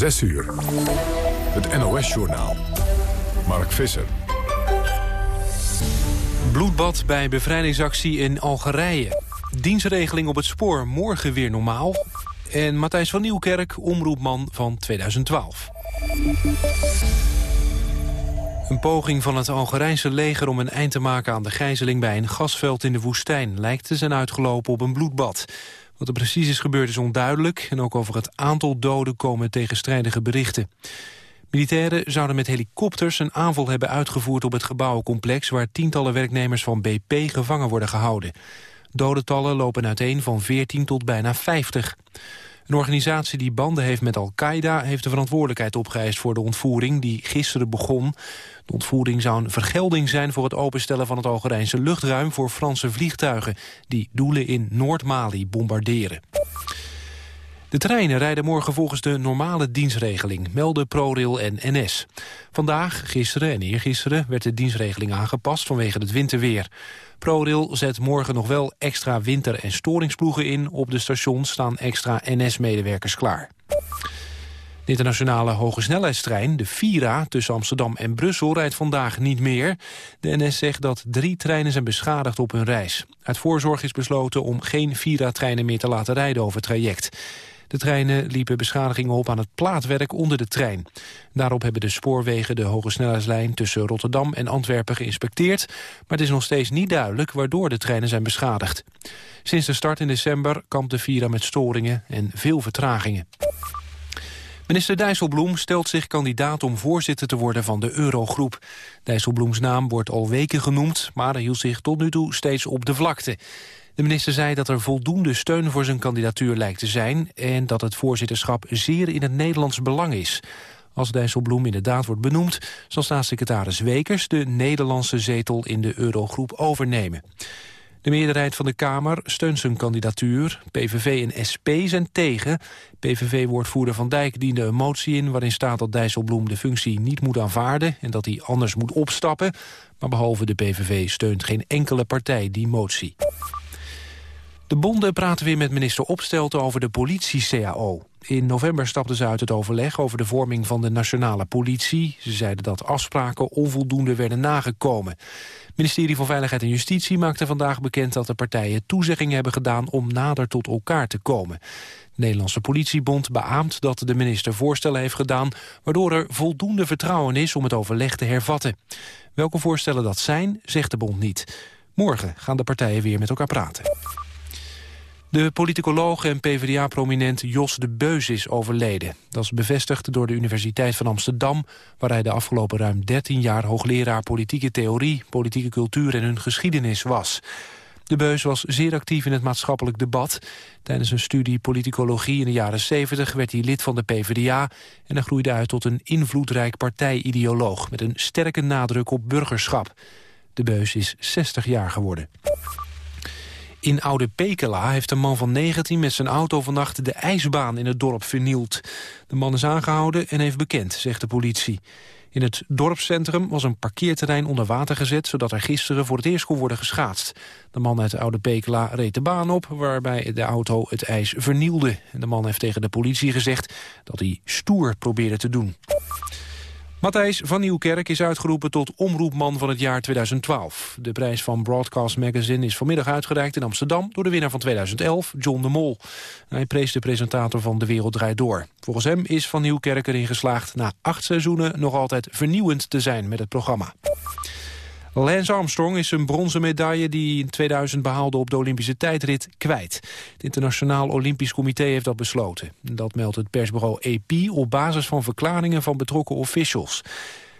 6 uur. Het NOS-journaal. Mark Visser. Bloedbad bij bevrijdingsactie in Algerije. Dienstregeling op het spoor morgen weer normaal. En Matthijs van Nieuwkerk, omroepman van 2012. Een poging van het Algerijnse leger om een eind te maken aan de gijzeling bij een gasveld in de woestijn lijkt te zijn uitgelopen op een bloedbad. Wat er precies is gebeurd is onduidelijk en ook over het aantal doden komen tegenstrijdige berichten. Militairen zouden met helikopters een aanval hebben uitgevoerd op het gebouwencomplex waar tientallen werknemers van BP gevangen worden gehouden. Dodentallen lopen uiteen van 14 tot bijna 50. Een organisatie die banden heeft met Al-Qaeda... heeft de verantwoordelijkheid opgeëist voor de ontvoering die gisteren begon. De ontvoering zou een vergelding zijn voor het openstellen van het Algerijnse luchtruim... voor Franse vliegtuigen die doelen in Noord-Mali bombarderen. De treinen rijden morgen volgens de normale dienstregeling, melden ProRail en NS. Vandaag, gisteren en eergisteren werd de dienstregeling aangepast vanwege het winterweer. ProRail zet morgen nog wel extra winter- en storingsploegen in. Op de stations staan extra NS-medewerkers klaar. De internationale hogesnelheidstrein, de Vira, tussen Amsterdam en Brussel rijdt vandaag niet meer. De NS zegt dat drie treinen zijn beschadigd op hun reis. Uit voorzorg is besloten om geen Vira-treinen meer te laten rijden over het traject. De treinen liepen beschadigingen op aan het plaatwerk onder de trein. Daarop hebben de spoorwegen de hoge snelheidslijn tussen Rotterdam en Antwerpen geïnspecteerd. Maar het is nog steeds niet duidelijk waardoor de treinen zijn beschadigd. Sinds de start in december kampt de Vira met storingen en veel vertragingen. Minister Dijsselbloem stelt zich kandidaat om voorzitter te worden van de Eurogroep. Dijsselbloems naam wordt al weken genoemd, maar hij hield zich tot nu toe steeds op de vlakte. De minister zei dat er voldoende steun voor zijn kandidatuur lijkt te zijn... en dat het voorzitterschap zeer in het Nederlands belang is. Als Dijsselbloem inderdaad wordt benoemd... zal staatssecretaris Wekers de Nederlandse zetel in de Eurogroep overnemen. De meerderheid van de Kamer steunt zijn kandidatuur. PVV en SP zijn tegen. PVV-woordvoerder Van Dijk diende een motie in... waarin staat dat Dijsselbloem de functie niet moet aanvaarden... en dat hij anders moet opstappen. Maar behalve de PVV steunt geen enkele partij die motie. De bonden praten weer met minister Opstelten over de politie-CAO. In november stapten ze uit het overleg over de vorming van de nationale politie. Ze zeiden dat afspraken onvoldoende werden nagekomen. Ministerie van Veiligheid en Justitie maakte vandaag bekend dat de partijen toezeggingen hebben gedaan om nader tot elkaar te komen. De Nederlandse politiebond beaamt dat de minister voorstellen heeft gedaan... waardoor er voldoende vertrouwen is om het overleg te hervatten. Welke voorstellen dat zijn, zegt de bond niet. Morgen gaan de partijen weer met elkaar praten. De politicoloog en PvdA-prominent Jos de Beus is overleden. Dat is bevestigd door de Universiteit van Amsterdam... waar hij de afgelopen ruim 13 jaar hoogleraar politieke theorie... politieke cultuur en hun geschiedenis was. De Beus was zeer actief in het maatschappelijk debat. Tijdens een studie politicologie in de jaren 70 werd hij lid van de PvdA... en hij groeide uit tot een invloedrijk partijideoloog... met een sterke nadruk op burgerschap. De Beus is 60 jaar geworden. In Oude Pekela heeft een man van 19 met zijn auto vannacht de ijsbaan in het dorp vernield. De man is aangehouden en heeft bekend, zegt de politie. In het dorpscentrum was een parkeerterrein onder water gezet... zodat er gisteren voor het eerst kon worden geschaatst. De man uit Oude Pekela reed de baan op... waarbij de auto het ijs vernielde. De man heeft tegen de politie gezegd dat hij stoer probeerde te doen. Matthijs van Nieuwkerk is uitgeroepen tot omroepman van het jaar 2012. De prijs van Broadcast Magazine is vanmiddag uitgereikt in Amsterdam... door de winnaar van 2011, John de Mol. Hij prees de presentator van De Wereld Draait Door. Volgens hem is van Nieuwkerk erin geslaagd na acht seizoenen... nog altijd vernieuwend te zijn met het programma. Lance Armstrong is een bronzen medaille die hij in 2000 behaalde op de Olympische tijdrit kwijt. Het Internationaal Olympisch Comité heeft dat besloten. Dat meldt het persbureau AP op basis van verklaringen van betrokken officials.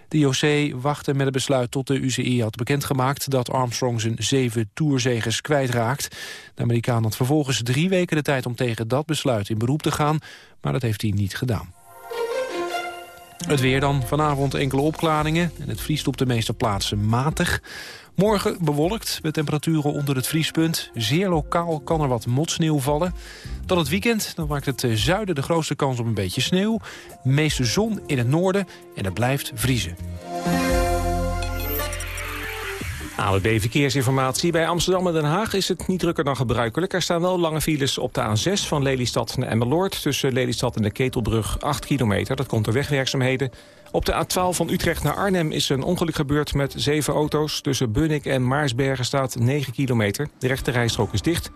De IOC wachtte met het besluit tot de UCI had bekendgemaakt... dat Armstrong zijn zeven toerzegers kwijtraakt. De Amerikaan had vervolgens drie weken de tijd om tegen dat besluit in beroep te gaan... maar dat heeft hij niet gedaan. Het weer dan. Vanavond enkele opklaringen. En het vriest op de meeste plaatsen matig. Morgen bewolkt met temperaturen onder het vriespunt. Zeer lokaal kan er wat motsneeuw vallen. Dan het weekend dan maakt het zuiden de grootste kans op een beetje sneeuw. meeste zon in het noorden en het blijft vriezen. AWB Verkeersinformatie. Bij Amsterdam en Den Haag is het niet drukker dan gebruikelijk. Er staan wel lange files op de A6 van Lelystad naar Emmeloord... tussen Lelystad en de Ketelbrug 8 kilometer. Dat komt door wegwerkzaamheden. Op de A12 van Utrecht naar Arnhem is een ongeluk gebeurd met zeven auto's. Tussen Bunnik en Maarsbergen staat 9 kilometer. De rechte rijstrook is dicht.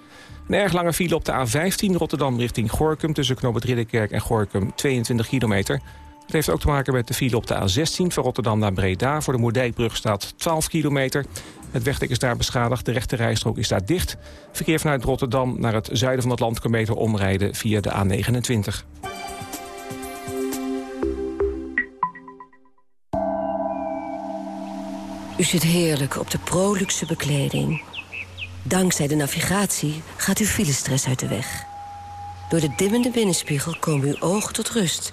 Een erg lange file op de A15 Rotterdam richting Gorkum... tussen Knobbert Ridderkerk en Gorkum 22 kilometer. Het heeft ook te maken met de file op de A16 van Rotterdam naar Breda. Voor de Moerdijkbrug staat 12 kilometer. Het wegdek is daar beschadigd, de rechte rijstrook is daar dicht. Verkeer vanuit Rotterdam naar het zuiden van het land kan beter omrijden via de A29. U zit heerlijk op de proluxe bekleding. Dankzij de navigatie gaat uw filestress uit de weg. Door de dimmende binnenspiegel komen uw ogen tot rust...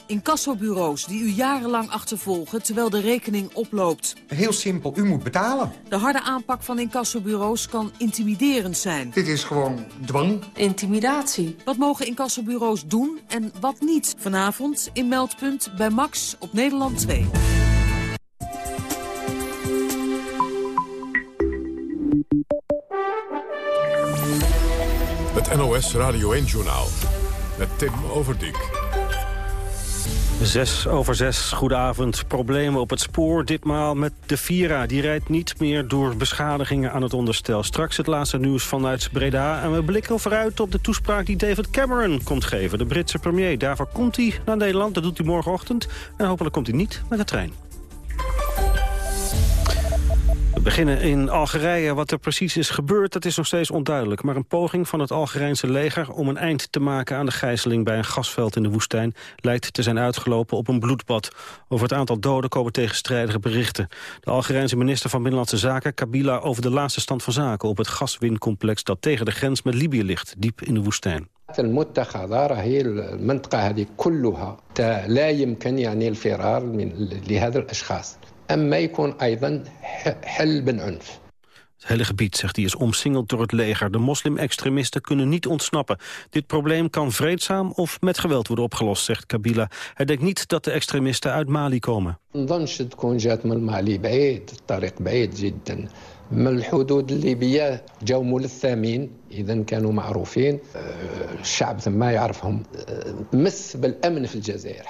incassobureaus die u jarenlang achtervolgen terwijl de rekening oploopt. Heel simpel, u moet betalen. De harde aanpak van incassobureaus kan intimiderend zijn. Dit is gewoon dwang. Intimidatie. Wat mogen incassobureaus doen en wat niet? Vanavond in Meldpunt bij Max op Nederland 2. Het NOS Radio 1-journaal met Tim Overdijk. Zes over zes, goedenavond. Problemen op het spoor, ditmaal met de Vira. Die rijdt niet meer door beschadigingen aan het onderstel. Straks het laatste nieuws vanuit Breda. En we blikken vooruit op de toespraak die David Cameron komt geven. De Britse premier. Daarvoor komt hij naar Nederland. Dat doet hij morgenochtend. En hopelijk komt hij niet met de trein. We beginnen in Algerije. Wat er precies is gebeurd, dat is nog steeds onduidelijk. Maar een poging van het Algerijnse leger om een eind te maken aan de gijzeling bij een gasveld in de woestijn lijkt te zijn uitgelopen op een bloedbad. Over het aantal doden komen tegenstrijdige berichten. De Algerijnse minister van Binnenlandse Zaken, Kabila, over de laatste stand van zaken op het gaswincomplex dat tegen de grens met Libië ligt, diep in de woestijn. المتخذة راهي المنطقة هذه كلها لا يمكن يعني الفرار من لهذا الأشخاص أما يكون أيضا حل بالعنف Het hele gebied, zegt hij, is omsingeld door het leger. De moslim-extremisten kunnen niet ontsnappen. Dit probleem kan vreedzaam of met geweld worden opgelost, zegt Kabila. Hij denkt niet dat de extremisten uit Mali komen. من الحدود الليبية جاو ملثمين إذا كانوا معروفين الشعب ثم يعرفهم مس بالأمن في الجزائر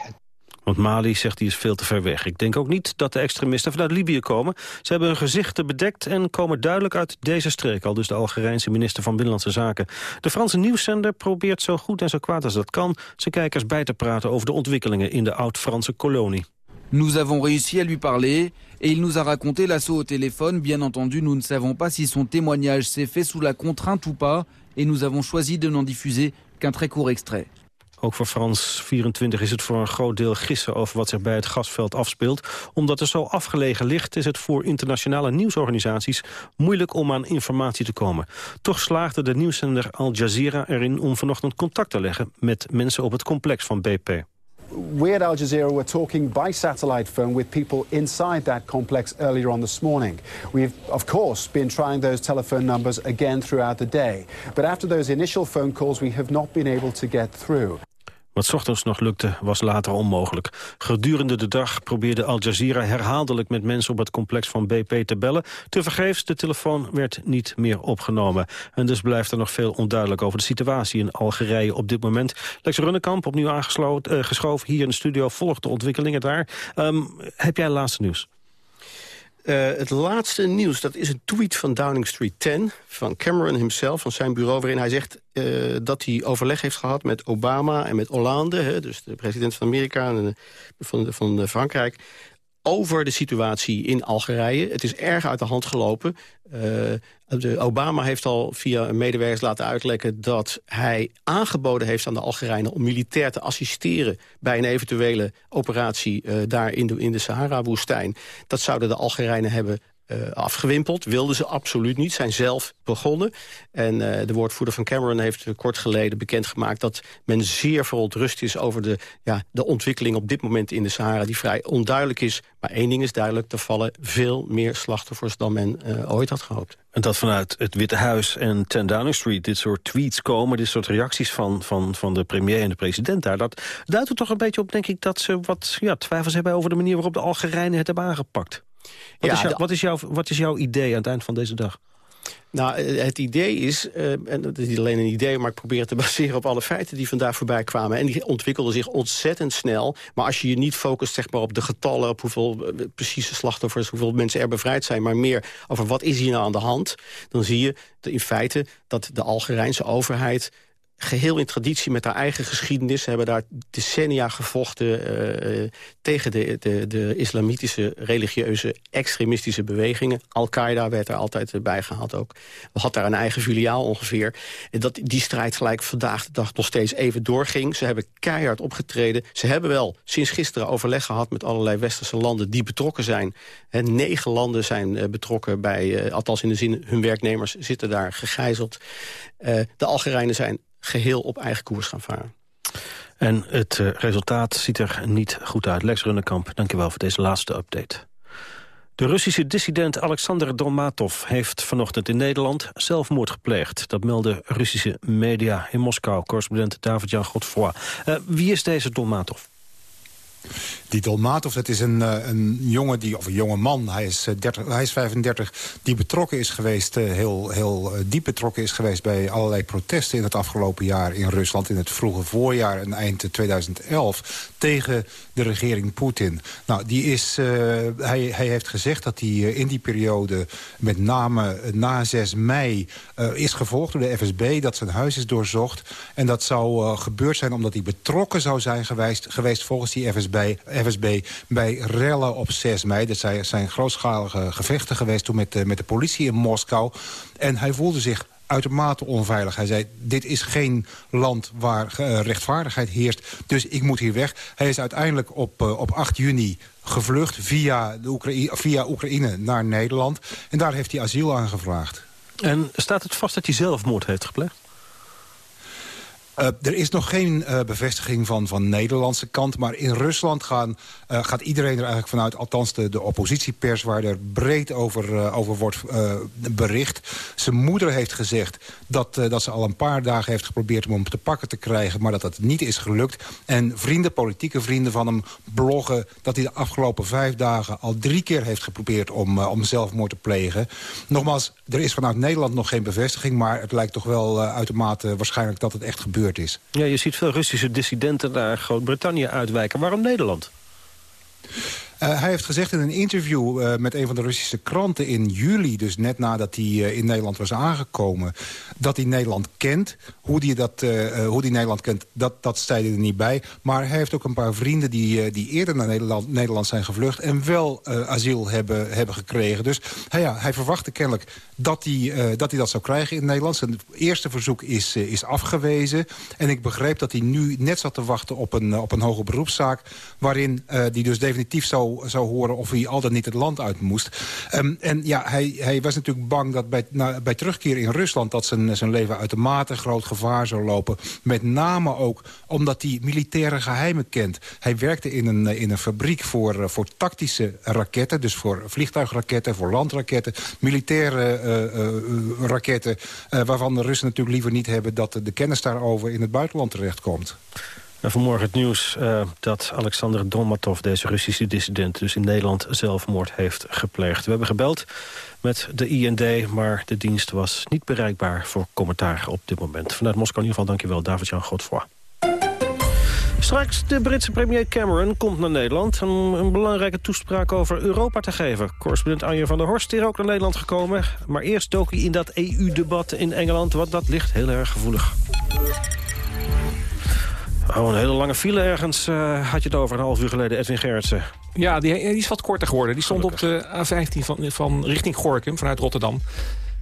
want Mali, zegt hij, is veel te ver weg. Ik denk ook niet dat de extremisten vanuit Libië komen. Ze hebben hun gezichten bedekt en komen duidelijk uit deze streek. Al dus de Algerijnse minister van Binnenlandse Zaken. De Franse nieuwszender probeert zo goed en zo kwaad als dat kan... zijn kijkers bij te praten over de ontwikkelingen in de oud-Franse kolonie. Nous avons réussi à lui parler et il nous a raconté l'assaut au téléphone. Bien entendu, nous ne savons pas si son témoignage s'est fait sous la contrainte ou pas et nous avons choisi de n'en diffuser qu'un très court extrait. Ook voor Frans 24 is het voor een groot deel gissen over wat zich bij het gasveld afspeelt. Omdat het zo afgelegen ligt is het voor internationale nieuwsorganisaties moeilijk om aan informatie te komen. Toch slaagde de nieuwszender Al Jazeera erin om vanochtend contact te leggen met mensen op het complex van BP. we at Al Jazeera were talking by satellite phone with people inside that complex earlier on this morning. We've, of course, been trying those telephone numbers again throughout the day. But after those initial phone calls, we have not been able to get through. Wat ochtends nog lukte, was later onmogelijk. Gedurende de dag probeerde Al Jazeera herhaaldelijk met mensen op het complex van BP te bellen. Tevergeefs, de telefoon werd niet meer opgenomen. En dus blijft er nog veel onduidelijk over de situatie in Algerije op dit moment. Lex Runnekamp, opnieuw aangeschoven hier in de studio, volgt de ontwikkelingen daar. Um, heb jij laatste nieuws? Uh, het laatste nieuws, dat is een tweet van Downing Street 10... van Cameron himself, van zijn bureau... waarin hij zegt uh, dat hij overleg heeft gehad met Obama en met Hollande... Hè, dus de president van Amerika en van, van Frankrijk over de situatie in Algerije. Het is erg uit de hand gelopen. De Obama heeft al via medewerkers laten uitlekken... dat hij aangeboden heeft aan de Algerijnen... om militair te assisteren bij een eventuele operatie... Uh, daar in de, in de Sahara-woestijn. Dat zouden de Algerijnen hebben uh, afgewimpeld. Wilden ze absoluut niet, zijn zelf begonnen. En uh, de woordvoerder van Cameron heeft kort geleden bekendgemaakt... dat men zeer verontrust is over de, ja, de ontwikkeling op dit moment in de Sahara... die vrij onduidelijk is. Maar één ding is duidelijk, er vallen veel meer slachtoffers... dan men uh, ooit had gehoopt. En dat vanuit het Witte Huis en 10 Downing Street dit soort tweets komen... dit soort reacties van, van, van de premier en de president daar... dat duidt er toch een beetje op, denk ik, dat ze wat ja, twijfels hebben... over de manier waarop de Algerijnen het hebben aangepakt. Wat, ja, is, jou, wat, is, jouw, wat is jouw idee aan het eind van deze dag? Nou, eh, het idee is, uh, en dat is niet alleen een idee... maar ik probeer het te baseren op alle feiten die vandaag voorbij kwamen. En die ontwikkelden zich ontzettend snel. Maar als je je niet focust zeg maar, op de getallen... op hoeveel uh, precieze slachtoffers, hoeveel mensen er bevrijd zijn... maar meer over wat is hier nou aan de hand... dan zie je in feite dat de Algerijnse overheid geheel in traditie met haar eigen geschiedenis. Ze hebben daar decennia gevochten uh, tegen de, de, de islamitische religieuze extremistische bewegingen. Al-Qaeda werd er altijd bij gehaald ook. We had daar een eigen filiaal ongeveer. Dat die strijd gelijk vandaag de dag nog steeds even doorging. Ze hebben keihard opgetreden. Ze hebben wel sinds gisteren overleg gehad met allerlei westerse landen die betrokken zijn. He, negen landen zijn uh, betrokken bij, uh, althans in de zin hun werknemers zitten daar gegijzeld. de Algerijnen zijn geheel op eigen koers gaan varen. En het uh, resultaat ziet er niet goed uit. Lex Runnekamp, dankjewel voor deze laatste update. De Russische dissident Alexander Dolmatov heeft vanochtend in Nederland zelfmoord gepleegd. Dat melden Russische media in Moskou, correspondent David-Jan Godfroy. Uh, wie is deze Dolmatov? Die Dolmatov, dat is een, eh, een jongen, die, of een jonge man, hij is, 30, eh, hij is 35... die betrokken is geweest, eh, heel, heel diep betrokken is geweest... bij allerlei protesten in het afgelopen jaar in Rusland... in het vroege voorjaar en eind 2011 tegen de regering Poetin. Nou, die is, uh, hij, hij heeft gezegd dat hij in die periode... met name na 6 mei is gevolgd door de FSB... dat zijn huis is doorzocht. En dat zou gebeurd zijn omdat hij betrokken zou zijn geweest... geweest volgens die FSB FSB bij rellen op 6 mei. Dat zijn, zijn grootschalige gevechten geweest toen met, met de politie in Moskou. En hij voelde zich uitermate onveilig. Hij zei, dit is geen land waar uh, rechtvaardigheid heerst, dus ik moet hier weg. Hij is uiteindelijk op, uh, op 8 juni gevlucht via, de Oekraïne, via Oekraïne naar Nederland. En daar heeft hij asiel aangevraagd. En staat het vast dat hij zelfmoord heeft gepleegd? Uh, er is nog geen uh, bevestiging van, van Nederlandse kant. Maar in Rusland gaan, uh, gaat iedereen er eigenlijk vanuit... althans de, de oppositiepers waar er breed over, over wordt bericht. Zijn moeder heeft gezegd dat, dat ze al een paar dagen heeft geprobeerd... om hem te pakken te krijgen, maar dat dat niet is gelukt. En vrienden, politieke vrienden van hem bloggen... dat hij de afgelopen vijf dagen al drie keer heeft geprobeerd... om, om zelfmoord te plegen. Nogmaals, er is vanuit Nederland nog geen bevestiging... maar het lijkt toch wel uitermate waarschijnlijk dat het echt gebeurt Ja, je ziet veel Russische dissidenten naar Groot-Brittannië uitwijken. Waarom Nederland? Uh, hij heeft gezegd in een interview uh, met een van de Russische kranten in juli... dus net nadat hij uh, in Nederland was aangekomen... dat hij Nederland kent. Hoe hij, die Nederland kent, dat, dat zei hij er niet bij. Maar hij heeft ook een paar vrienden die, die eerder naar Nederland, Nederland zijn gevlucht... en wel asiel hebben, hebben gekregen. Dus ja, hij verwachtte kennelijk dat hij, dat hij dat zou krijgen in Nederland. Zijn eerste verzoek is, is afgewezen. En ik begreep dat hij nu net zat te wachten op een, op een hoge beroepszaak... waarin die dus definitief zou zou, horen of hij al dan niet het land uit moest. Um, en ja, hij, hij was natuurlijk bang dat bij, bij terugkeer in Rusland... dat zijn, zijn leven uitermate groot gevaar zou lopen. Met name ook omdat hij militaire geheimen kent. Hij werkte in een, in een fabriek voor, voor tactische raketten. Dus voor vliegtuigraketten, voor landraketten. Militaire uh, raketten. Waarvan de Russen natuurlijk liever niet hebben... dat de kennis daarover in het buitenland terechtkomt. En vanmorgen het nieuws uh, dat Alexander Dolmatov, deze Russische dissident... dus in Nederland zelfmoord heeft gepleegd. We hebben gebeld met de IND, maar de dienst was niet bereikbaar voor commentaar op dit moment. Vanuit Moskou in ieder geval dankjewel, David-Jan Godfroy. Straks de Britse premier Cameron komt naar Nederland... om een belangrijke toespraak over Europa te geven. Correspondent Anja van der Horst is ook naar Nederland gekomen. Maar eerst dook hij in dat EU-debat in Engeland, want dat ligt heel erg gevoelig. Oh, een hele lange file ergens uh, had je het over een half uur geleden, Edwin Gerritsen. Ja, die, die is wat korter geworden. Die stond op de A15 van, van richting Gorkum vanuit Rotterdam.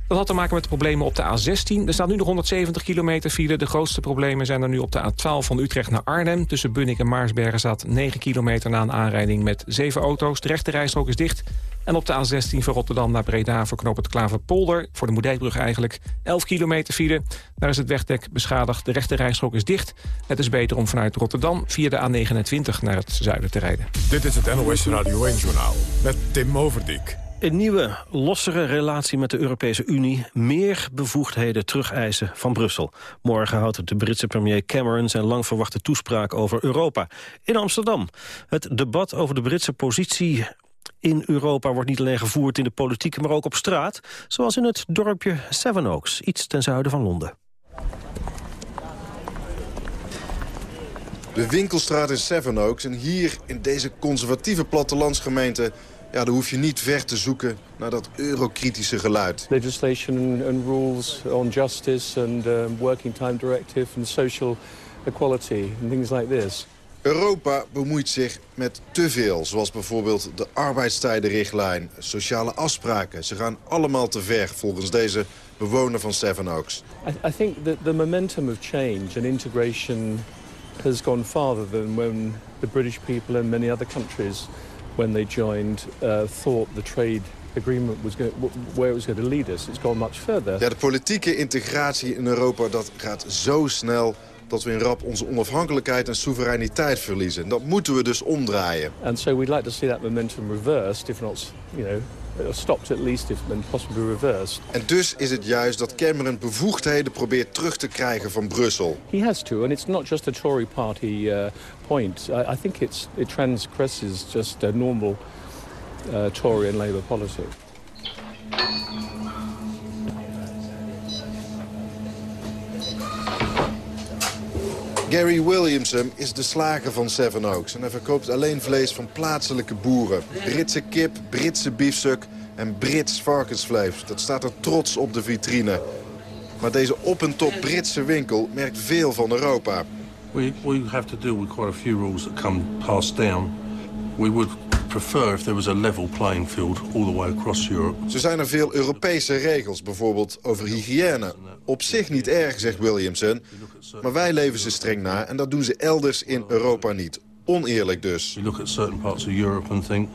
Dat had te maken met de problemen op de A16. Er staat nu nog 170 kilometer file. De grootste problemen zijn er nu op de A12 van Utrecht naar Arnhem. Tussen Bunnik en Maarsbergen staat 9 kilometer na een aanrijding met 7 auto's. De rechte rijstrook is dicht. En op de A16 van Rotterdam naar Breda voor knoop het Klaverpolder... voor de Moedijkbrug eigenlijk, 11 kilometer file. Daar is het wegdek beschadigd, de rechte rijstrook is dicht. Het is beter om vanuit Rotterdam via de A29 naar het zuiden te rijden. Dit is het NOS Radio 1-journaal met Tim Overdijk. Een nieuwe, lossere relatie met de Europese Unie... meer bevoegdheden terugeisen van Brussel. Morgen houdt de Britse premier Cameron... zijn lang verwachte toespraak over Europa. In Amsterdam. Het debat over de Britse positie in Europa wordt niet alleen gevoerd in de politiek... maar ook op straat, zoals in het dorpje Sevenoaks... iets ten zuiden van Londen. De winkelstraat in Sevenoaks en hier in deze conservatieve plattelandsgemeente ja, dan hoef je niet ver te zoeken naar dat eurokritische geluid. Legislation and, rules on justice and uh, working time directive and social equality and things like this. Europa bemoeit zich met te veel, zoals bijvoorbeeld de arbeidstijdenrichtlijn, sociale afspraken. Ze gaan allemaal te ver, volgens deze bewoner van Sevenoaks. I, I think that the momentum of change and integration has gone farther than when the British people and many other countries when they joined uh, thought the trade agreement was going, where it was going to lead us. It's gone much further. Ja, de politieke integratie in Europa dat gaat zo snel dat we in rap onze onafhankelijkheid en soevereiniteit verliezen. En dat moeten we dus omdraaien. And so we'd like to see that momentum reversed, if not, you know, stopped at least if and possibly reversed. En dus is het juist dat Cameron bevoegdheden probeert terug te krijgen van Brussel. He has to, and it's not just a Tory party uh, point. I, I, think it's, it transgresses just a normal uh, Tory and. Gary Williamson is de slager van Seven Oaks. En hij verkoopt alleen vlees van plaatselijke boeren. Britse kip, Britse biefstuk en Brits varkensvlees. Dat staat er trots op de vitrine. Maar deze op en top Britse winkel merkt veel van Europa. We, we have to deal with quite a few rules that come passed down. We would prefer if there was a level playing field all the way across Europe. Zo zijn er veel Europese regels, bijvoorbeeld over hygiëne. Op zich niet erg, zegt Williamson, maar wij leven ze streng na en dat doen ze elders in Europa niet. Oneerlijk dus. You look at certain parts of Europe and think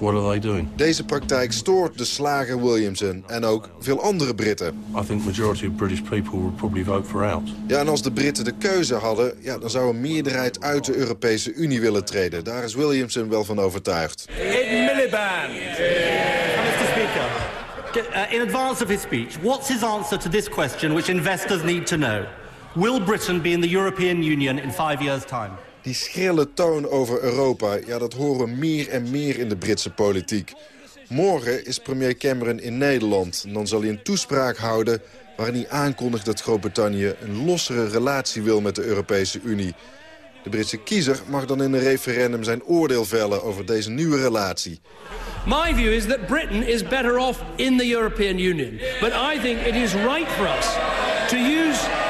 What are they doing? Deze praktijk stoort de slager Williamson en ook veel andere Britten. I think majority of British people would probably vote for out. Ja, en als de Britten de keuze hadden, ja, dan zou een meerderheid uit de Europese Unie willen treden. Daar is Williamson wel van overtuigd. Ed Miliband. Mr. Speaker, uh, in advance of his speech, what's his answer to this question which investors need to know? Will Britain be in the European Union in five years' time? Die schrille toon over Europa, ja, dat horen we meer en meer in de Britse politiek. Morgen is premier Cameron in Nederland. En dan zal hij een toespraak houden waarin hij aankondigt dat Groot-Brittannië... een lossere relatie wil met de Europese Unie. De Britse kiezer mag dan in een referendum zijn oordeel vellen over deze nieuwe relatie. My view is that Britain is better off in the European Union. But I think it is right for us to use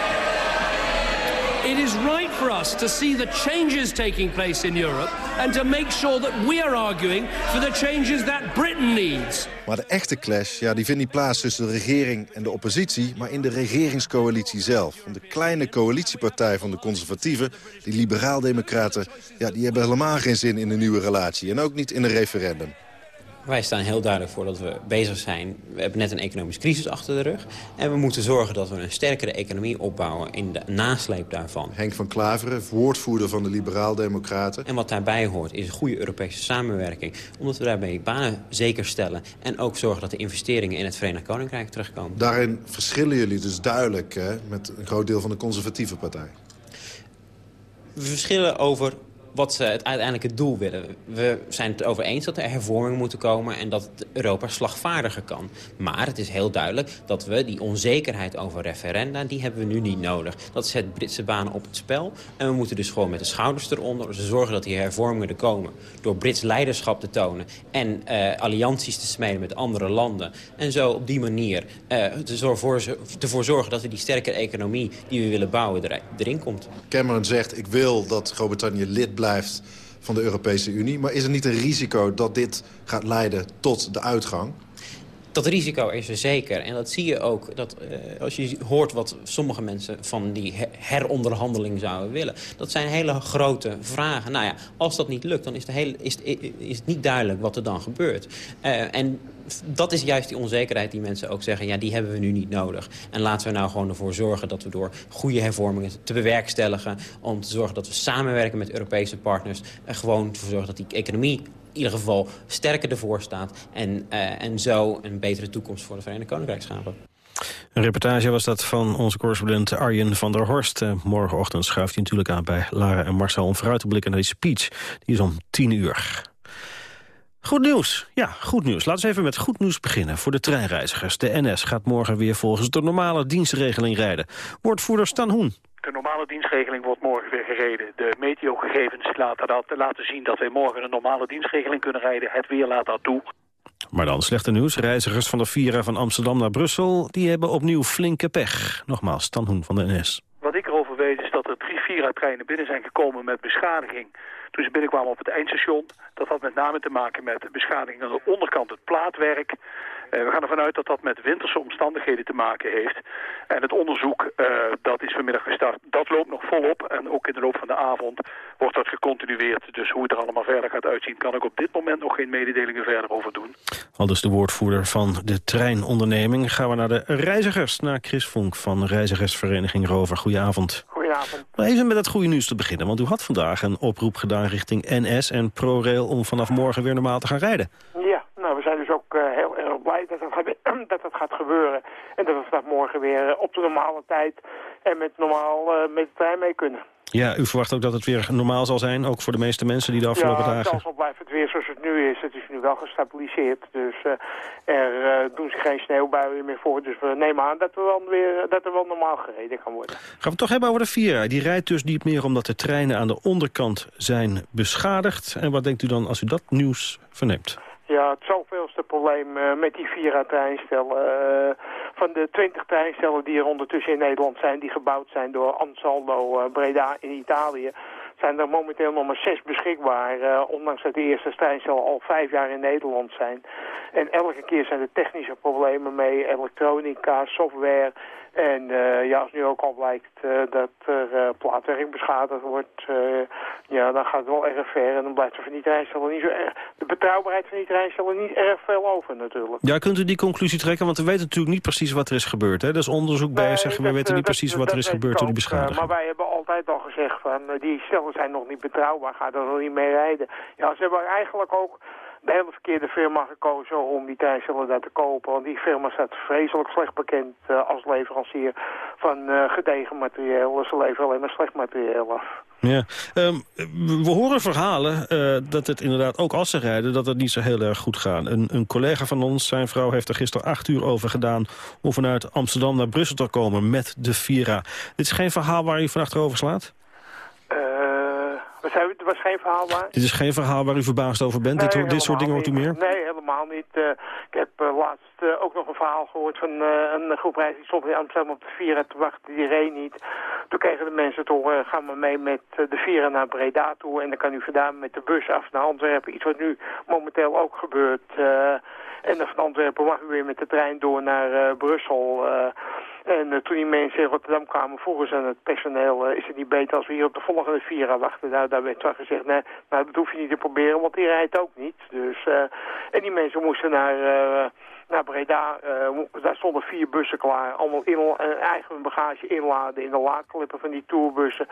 It is right for us to see the changes taking place in Europe and to make sure that we are arguing for the changes that Britain needs. Maar de echte clash ja, die vindt niet plaats tussen de regering en de oppositie... maar in de regeringscoalitie zelf. De kleine coalitiepartij van de conservatieven, die liberaal-democraten... Ja, die hebben helemaal geen zin in een nieuwe relatie. En ook niet in een referendum. Wij staan heel duidelijk voor dat we bezig zijn. We hebben net een economische crisis achter de rug. En we moeten zorgen dat we een sterkere economie opbouwen in de nasleep daarvan. Henk van Klaveren, woordvoerder van de Liberaal-Democraten. En wat daarbij hoort is een goede Europese samenwerking. Omdat we daarbij banen zeker stellen. En ook zorgen dat de investeringen in het Verenigd Koninkrijk terugkomen. Daarin verschillen jullie dus duidelijk hè, met een groot deel van de conservatieve partij. We verschillen over wat ze het uiteindelijk het doel willen. We zijn het over eens dat er hervorming moeten komen... en dat Europa slagvaardiger kan. Maar het is heel duidelijk dat we die onzekerheid over referenda... die hebben we nu niet nodig. Dat zet Britse banen op het spel. En we moeten dus gewoon met de schouders eronder... zorgen dat die hervormingen er komen. Door Brits leiderschap te tonen... en uh, allianties te smeden met andere landen. En zo op die manier uh, ervoor zorgen dat we die sterke economie... die we willen bouwen erin komt. Cameron zegt, ik wil dat Groot-Brittannië lid blijft van de Europese Unie. Maar is er niet een risico dat dit gaat leiden tot de uitgang? dat risico is er zeker. En dat zie je ook dat, uh, als je hoort wat sommige mensen van die heronderhandeling zouden willen. Dat zijn hele grote vragen. Nou ja, als dat niet lukt, dan is, de is, is het niet duidelijk wat er dan gebeurt. Uh, en dat is juist die onzekerheid die mensen ook zeggen... ja, die hebben we nu niet nodig. En laten we nou gewoon ervoor zorgen dat we door goede hervormingen te bewerkstelligen... om te zorgen dat we samenwerken met Europese partners... en gewoon ervoor zorgen dat die economie in ieder geval sterker ervoor staat... en, uh, en zo een betere toekomst voor de Verenigde Koninkrijk schapen. Een reportage was dat van onze correspondent Arjen van der Horst. Uh, morgenochtend schuift hij natuurlijk aan bij Lara en Marcel... om vooruit te blikken naar die speech. Die is om tien uur. Goed nieuws. Ja, goed nieuws. Laten we even met goed nieuws beginnen voor de treinreizigers. De NS gaat morgen weer volgens de normale dienstregeling rijden. Woordvoerder Stan Hoen. De normale dienstregeling wordt morgen weer gereden. De meteogegevens laten, dat, laten zien dat wij morgen een normale dienstregeling kunnen rijden. Het weer laat dat toe. Maar dan slechte nieuws. Reizigers van de Vira van Amsterdam naar Brussel... die hebben opnieuw flinke pech. Nogmaals, Stan Hoen van de NS. Is dat er drie Vira-treinen binnen zijn gekomen met beschadiging toen ze binnenkwamen op het eindstation. Dat had met name te maken met beschadiging aan de onderkant het plaatwerk. Uh, we gaan ervan uit dat dat met winterse omstandigheden te maken heeft. En het onderzoek, uh, dat is vanmiddag gestart, dat loopt nog volop. En ook in de loop van de avond wordt dat gecontinueerd. Dus hoe het er allemaal verder gaat uitzien, kan ik op dit moment nog geen mededelingen verder over doen. Al dus de woordvoerder van de treinonderneming. Gaan we naar de reizigers, naar Chris Vonk van Reizigersvereniging Rover. Goedenavond. Goedenavond. Even met het goede nieuws te beginnen, want u had vandaag een oproep gedaan richting NS en ProRail om vanaf morgen weer normaal te gaan rijden. Ja, nou we zijn dus ook uh, heel erg blij dat dat, gaat, dat dat gaat gebeuren. En dat we vanaf morgen weer op de normale tijd en met normaal uh, met de trein mee kunnen. Ja, u verwacht ook dat het weer normaal zal zijn, ook voor de meeste mensen die de afgelopen ja, dagen... Ja, blijft het weer zoals het nu is. Het is nu wel gestabiliseerd, dus uh, er uh, doen zich geen sneeuwbuien meer voor. Dus we nemen aan dat er, wel weer, dat er wel normaal gereden kan worden. Gaan we het toch hebben over de Vira. Die rijdt dus niet meer omdat de treinen aan de onderkant zijn beschadigd. En wat denkt u dan als u dat nieuws verneemt? Ja, het zoveelste probleem uh, met die Vira-treinstellen. Uh, van de 20 treinstellen die er ondertussen in Nederland zijn... die gebouwd zijn door Ansaldo uh, Breda in Italië... zijn er momenteel nog maar zes beschikbaar. ondanks dat de eerste treinstellen al vijf jaar in Nederland zijn. En elke keer zijn er technische problemen mee. Elektronica, software... En uh, ja, als nu ook al blijkt uh, dat er uh, plaatwerk beschadigd wordt, ja, dan gaat het wel erg ver. En dan blijft er van die treinstellen niet zo erg, de betrouwbaarheid van die treinstellen niet erg veel over natuurlijk. Ja, kunt u die conclusie trekken? Want we weten natuurlijk niet precies wat er is gebeurd. Hè? Er is onderzoek bij, nee, zeggen we weten niet precies wat er is gebeurd door die beschadiging. maar wij hebben altijd al gezegd van, die stellen zijn nog niet betrouwbaar, ga er nog niet mee rijden. Ja, ze hebben eigenlijk ook de hele verkeerde firma gekozen om die daar te kopen. Want die firma staat vreselijk slecht bekend uh, als leverancier van uh, gedegen materieel. Ze leveren alleen maar slecht materieel af. Ja, um, we horen verhalen uh, dat het inderdaad, ook als ze rijden, dat het niet zo heel erg goed gaat. Een, een collega van ons, zijn vrouw, heeft er gisteren acht uur over gedaan... om vanuit Amsterdam naar Brussel te komen met de Vira. Dit is geen verhaal waar u van achterover slaat? Het was geen verhaal waar? Dit is geen verhaal waar u verbaasd over bent? Nee, dit, dit soort dingen hoort u meer? Nee, helemaal niet. Uh, ik heb uh, laatst uh, ook nog een verhaal gehoord van een groep reizigers die stond in Amsterdam op de Vira te wachten. Die reed niet. Toen kregen de mensen te horen, ga maar mee met de Vira naar Breda toe. En dan kan u vandaan met de bus af naar Antwerpen. Iets wat nu momenteel ook gebeurt. En dan van Antwerpen mag u weer met de trein door naar Brussel. En uh, toen die mensen in Rotterdam kwamen, vroegen ze aan het personeel... Is het niet beter als we hier op de volgende Vira wachten? Nou, daar werd wel gezegd, nee, nou, dat hoef je niet te proberen, want die rijdt ook niet. Dus, uh, en die mensen moesten naar naar Breda. Uh, daar stonden vier bussen klaar. Allemaal in, uh, eigen bagage inladen in de laadklippen van die tourbussen.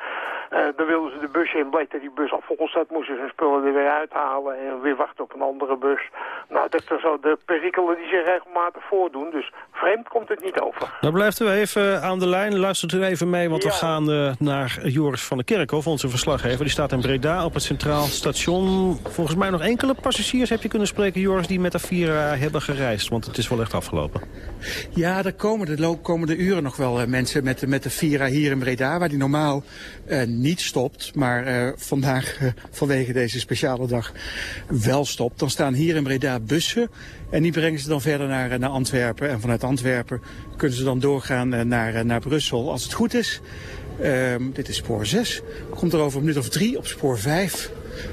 Uh, dan wilden ze de bus in. Bleek dat die bus al vol zat. Moesten ze hun spullen er weer uithalen. En weer wachten op een andere bus. Nou, dat zijn zo de perikelen die zich regelmatig voordoen. Dus vreemd komt het niet over. Dan blijft u even aan de lijn. Luistert u even mee. Want ja. we gaan naar Joris van der Kerkhof, onze verslaggever. Die staat in Breda op het Centraal Station. Volgens mij nog enkele passagiers heb je kunnen spreken, Joris, die met de Vira hebben gereisd. Want het is wel echt afgelopen. Ja, er komen de komende uren nog wel uh, mensen met, met de Vira hier in Breda... waar die normaal uh, niet stopt, maar uh, vandaag vanwege deze speciale dag wel stopt. Dan staan hier in Breda bussen en die brengen ze dan verder naar, naar Antwerpen. En vanuit Antwerpen kunnen ze dan doorgaan naar, naar Brussel. Als het goed is, ehm, dit is spoor 6, komt er over een minuut of drie op spoor 5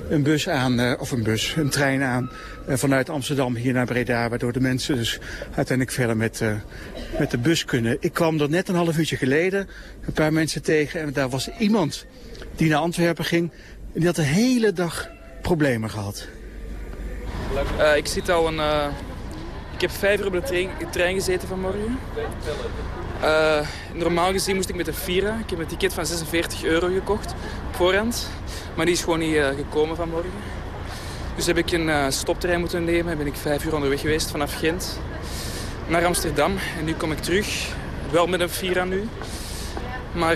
een bus aan, of een bus, een trein aan eh, vanuit Amsterdam hier naar Breda. Waardoor de mensen dus uiteindelijk verder met, uh, met de bus kunnen. Ik kwam er net een half uurtje geleden een paar mensen tegen. En daar was iemand die naar Antwerpen ging. En die had de hele dag problemen gehad. Ik zit al een... Ik heb vijf uur op de trein, trein gezeten vanmorgen. Uh, normaal gezien moest ik met een Vira. Ik heb een ticket van 46 euro gekocht op voorhand. Maar die is gewoon niet gekomen vanmorgen. Dus heb ik een stoptrein moeten nemen. En ben ik vijf uur onderweg geweest vanaf Gent naar Amsterdam. En nu kom ik terug. Wel met een Vira nu. Maar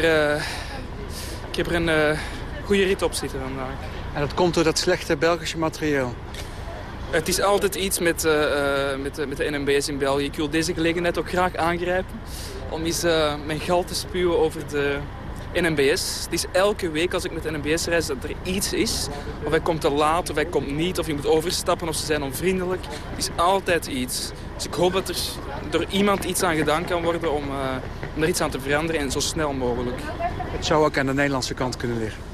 ik heb er een goede rit op zitten vandaag. En dat komt door dat slechte Belgische materieel? Het is altijd iets met, uh, met, met de NMBS in België. Ik wil deze gelegenheid ook graag aangrijpen om eens uh, mijn geld te spuwen over de NMBS. Het is elke week als ik met NMBS reis dat er iets is. Of hij komt te laat, of hij komt niet, of je moet overstappen, of ze zijn onvriendelijk. Het is altijd iets. Dus ik hoop dat er door iemand iets aan gedaan kan worden om, om er iets aan te veranderen en zo snel mogelijk. Het zou ook aan de Nederlandse kant kunnen liggen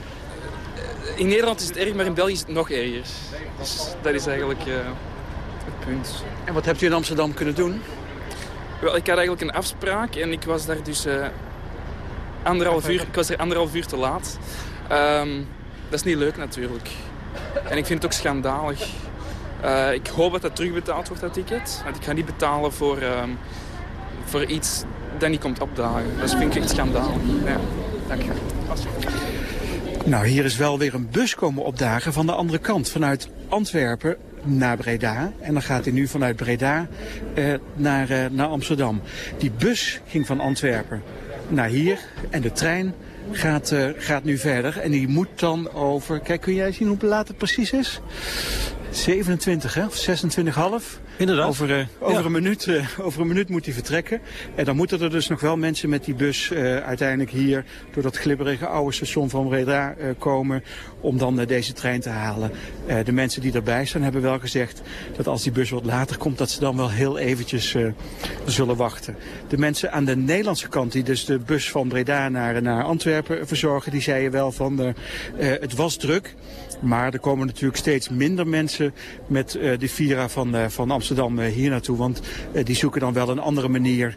in Nederland is het erg, maar in België is het nog erger. Dus dat is eigenlijk uh, het punt. En wat hebt u in Amsterdam kunnen doen? Ik had eigenlijk een afspraak en ik was daar dus uh, anderhalf uur, ik was er anderhalf uur te laat. Um, dat is niet leuk natuurlijk. En ik vind het ook schandalig. Uh, ik hoop dat dat terugbetaald wordt, dat ticket. Want ik ga niet betalen voor, um, voor iets dat niet komt opdagen. Dat vind ik echt schandalig. Ja. Dank je. Nou, hier is wel weer een bus komen opdagen van de andere kant. Vanuit Antwerpen naar Breda. En dan gaat hij nu vanuit Breda eh, naar, eh, naar Amsterdam. Die bus ging van Antwerpen naar hier. En de trein gaat, uh, gaat nu verder. En die moet dan over... Kijk, kun jij zien hoe laat het precies is? 27, hè? Of 26,5? Inderdaad. Over, uh, over, een minuut, uh, over een minuut moet hij vertrekken. En dan moeten er dus nog wel mensen met die bus uh, uiteindelijk hier... door dat glibberige oude station van Breda komen... om dan deze trein te halen. de mensen die erbij staan hebben wel gezegd... dat als die bus wat later komt... dat ze dan wel heel eventjes zullen wachten. De mensen aan de Nederlandse kant... die dus de bus van Breda naar, naar Antwerpen verzorgen... die zeiden wel van het was druk... Maar er komen natuurlijk steeds minder mensen met uh, de Vira van, uh, van Amsterdam uh, hier naartoe. Want die zoeken dan wel een andere manier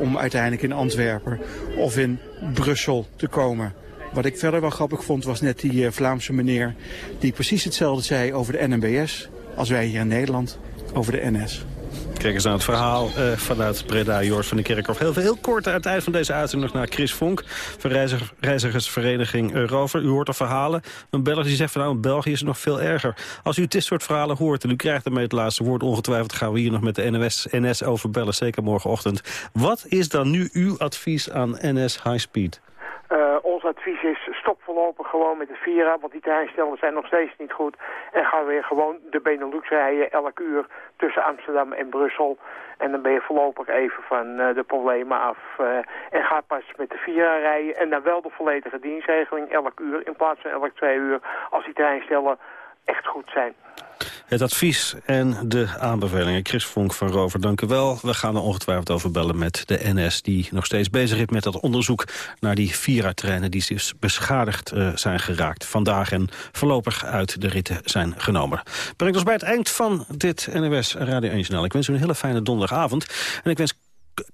om uiteindelijk in Antwerpen of in Brussel te komen. Wat ik verder wel grappig vond was net die Vlaamse meneer die precies hetzelfde zei over de NMBS als wij hier in Nederland over de NS. Kijk eens naar het verhaal uh, vanuit Breda, Joris van de Kerkhof. Heel, heel kort aan het eind van deze uitzending nog naar Chris Vonk... van reiziger, Reizigersvereniging Rover. U hoort er verhalen. Een Belg die zegt van nou, België is het nog veel erger. Als u dit soort verhalen hoort en u krijgt ermee het laatste woord... ongetwijfeld gaan we hier nog met de NS, NS over bellen, zeker morgenochtend. Wat is dan nu uw advies aan NS High Speed? Uh, ons advies is stop voorlopig gewoon met de Vira, want die treinstellen zijn nog steeds niet goed. En ga weer gewoon de Benelux rijden elk uur tussen Amsterdam en Brussel. En dan ben je voorlopig even van uh, de problemen af. Uh, en ga pas met de Vira rijden. En dan wel de volledige dienstregeling elk uur in plaats van elk twee uur als die treinstellen echt goed zijn. Het advies en de aanbevelingen. Chris Vonk van Rover, dank u wel. We gaan er ongetwijfeld over bellen met de NS... die nog steeds bezig is met dat onderzoek naar die Vira-treinen... die dus beschadigd uh, zijn geraakt vandaag... en voorlopig uit de ritten zijn genomen. Brengt ons bij het eind van dit NOS Radio 1 Journaal. Ik wens u een hele fijne donderdagavond. En ik wens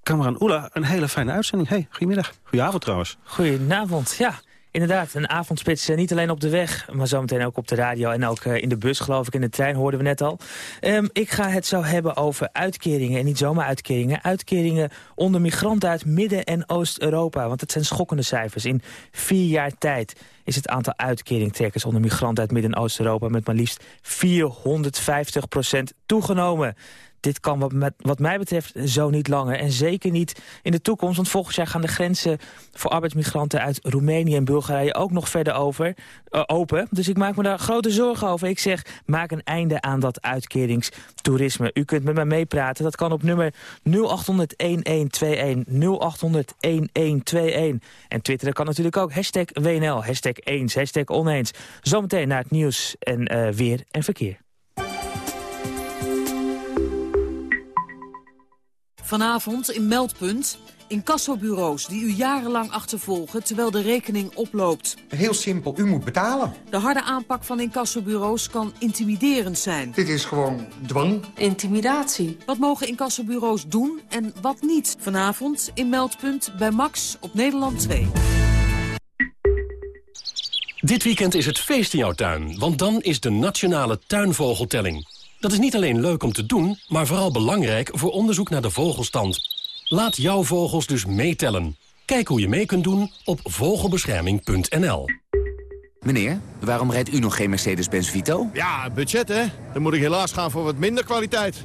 Cameron Oela een hele fijne uitzending. Hey, goedemiddag. Goedenavond trouwens. Goedenavond, ja. Inderdaad, een avondspits niet alleen op de weg, maar zometeen ook op de radio en ook in de bus, geloof ik, in de trein, hoorden we net al. Um, ik ga het zo hebben over uitkeringen, en niet zomaar uitkeringen. Uitkeringen onder migranten uit Midden- en Oost-Europa, want het zijn schokkende cijfers. In vier jaar tijd is het aantal uitkeringtrekkers onder migranten uit Midden- en Oost-Europa met maar liefst 450% toegenomen dit kan wat, met, wat mij betreft zo niet langer. En zeker niet in de toekomst. Want volgend jaar gaan de grenzen voor arbeidsmigranten uit Roemenië en Bulgarije ook nog verder over, uh, open. Dus ik maak me daar grote zorgen over. Ik zeg, maak een einde aan dat uitkeringstoerisme. U kunt met mij meepraten. Dat kan op nummer 0800-1121. 0800-1121. En twitteren kan natuurlijk ook. Hashtag WNL, hashtag eens, hashtag oneens. Zometeen naar het nieuws en uh, weer en verkeer. Vanavond in Meldpunt. Incassobureaus die u jarenlang achtervolgen terwijl de rekening oploopt. Heel simpel, u moet betalen. De harde aanpak van incassobureaus kan intimiderend zijn. Dit is gewoon dwang. Intimidatie. Wat mogen incassobureaus doen en wat niet? Vanavond in Meldpunt bij Max op Nederland 2. Dit weekend is het feest in jouw tuin, want dan is de Nationale Tuinvogeltelling. Dat is niet alleen leuk om te doen, maar vooral belangrijk voor onderzoek naar de vogelstand. Laat jouw vogels dus meetellen. Kijk hoe je mee kunt doen op vogelbescherming.nl. Meneer, waarom rijdt u nog geen Mercedes-Benz Vito? Ja, budget hè. Dan moet ik helaas gaan voor wat minder kwaliteit.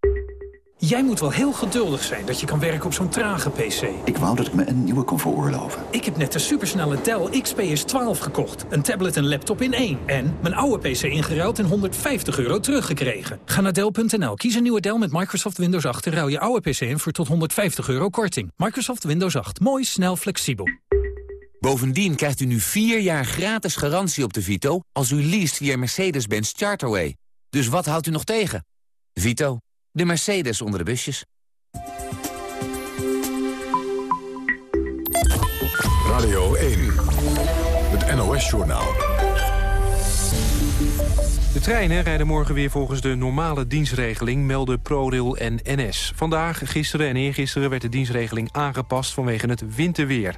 Jij moet wel heel geduldig zijn dat je kan werken op zo'n trage PC. Ik wou dat ik me een nieuwe kon veroorloven. Ik heb net de supersnelle Dell XPS 12 gekocht. Een tablet en laptop in één. En mijn oude PC ingeruild en 150 euro teruggekregen. Ga naar Dell.nl, kies een nieuwe Dell met Microsoft Windows 8... en ruil je oude PC in voor tot 150 euro korting. Microsoft Windows 8. Mooi, snel, flexibel. Bovendien krijgt u nu 4 jaar gratis garantie op de Vito... als u leest via Mercedes-Benz Charterway. Dus wat houdt u nog tegen? Vito. De Mercedes onder de busjes. Radio 1. Het NOS-journaal. De treinen rijden morgen weer volgens de normale dienstregeling, melden ProRail en NS. Vandaag, gisteren en eergisteren werd de dienstregeling aangepast vanwege het winterweer.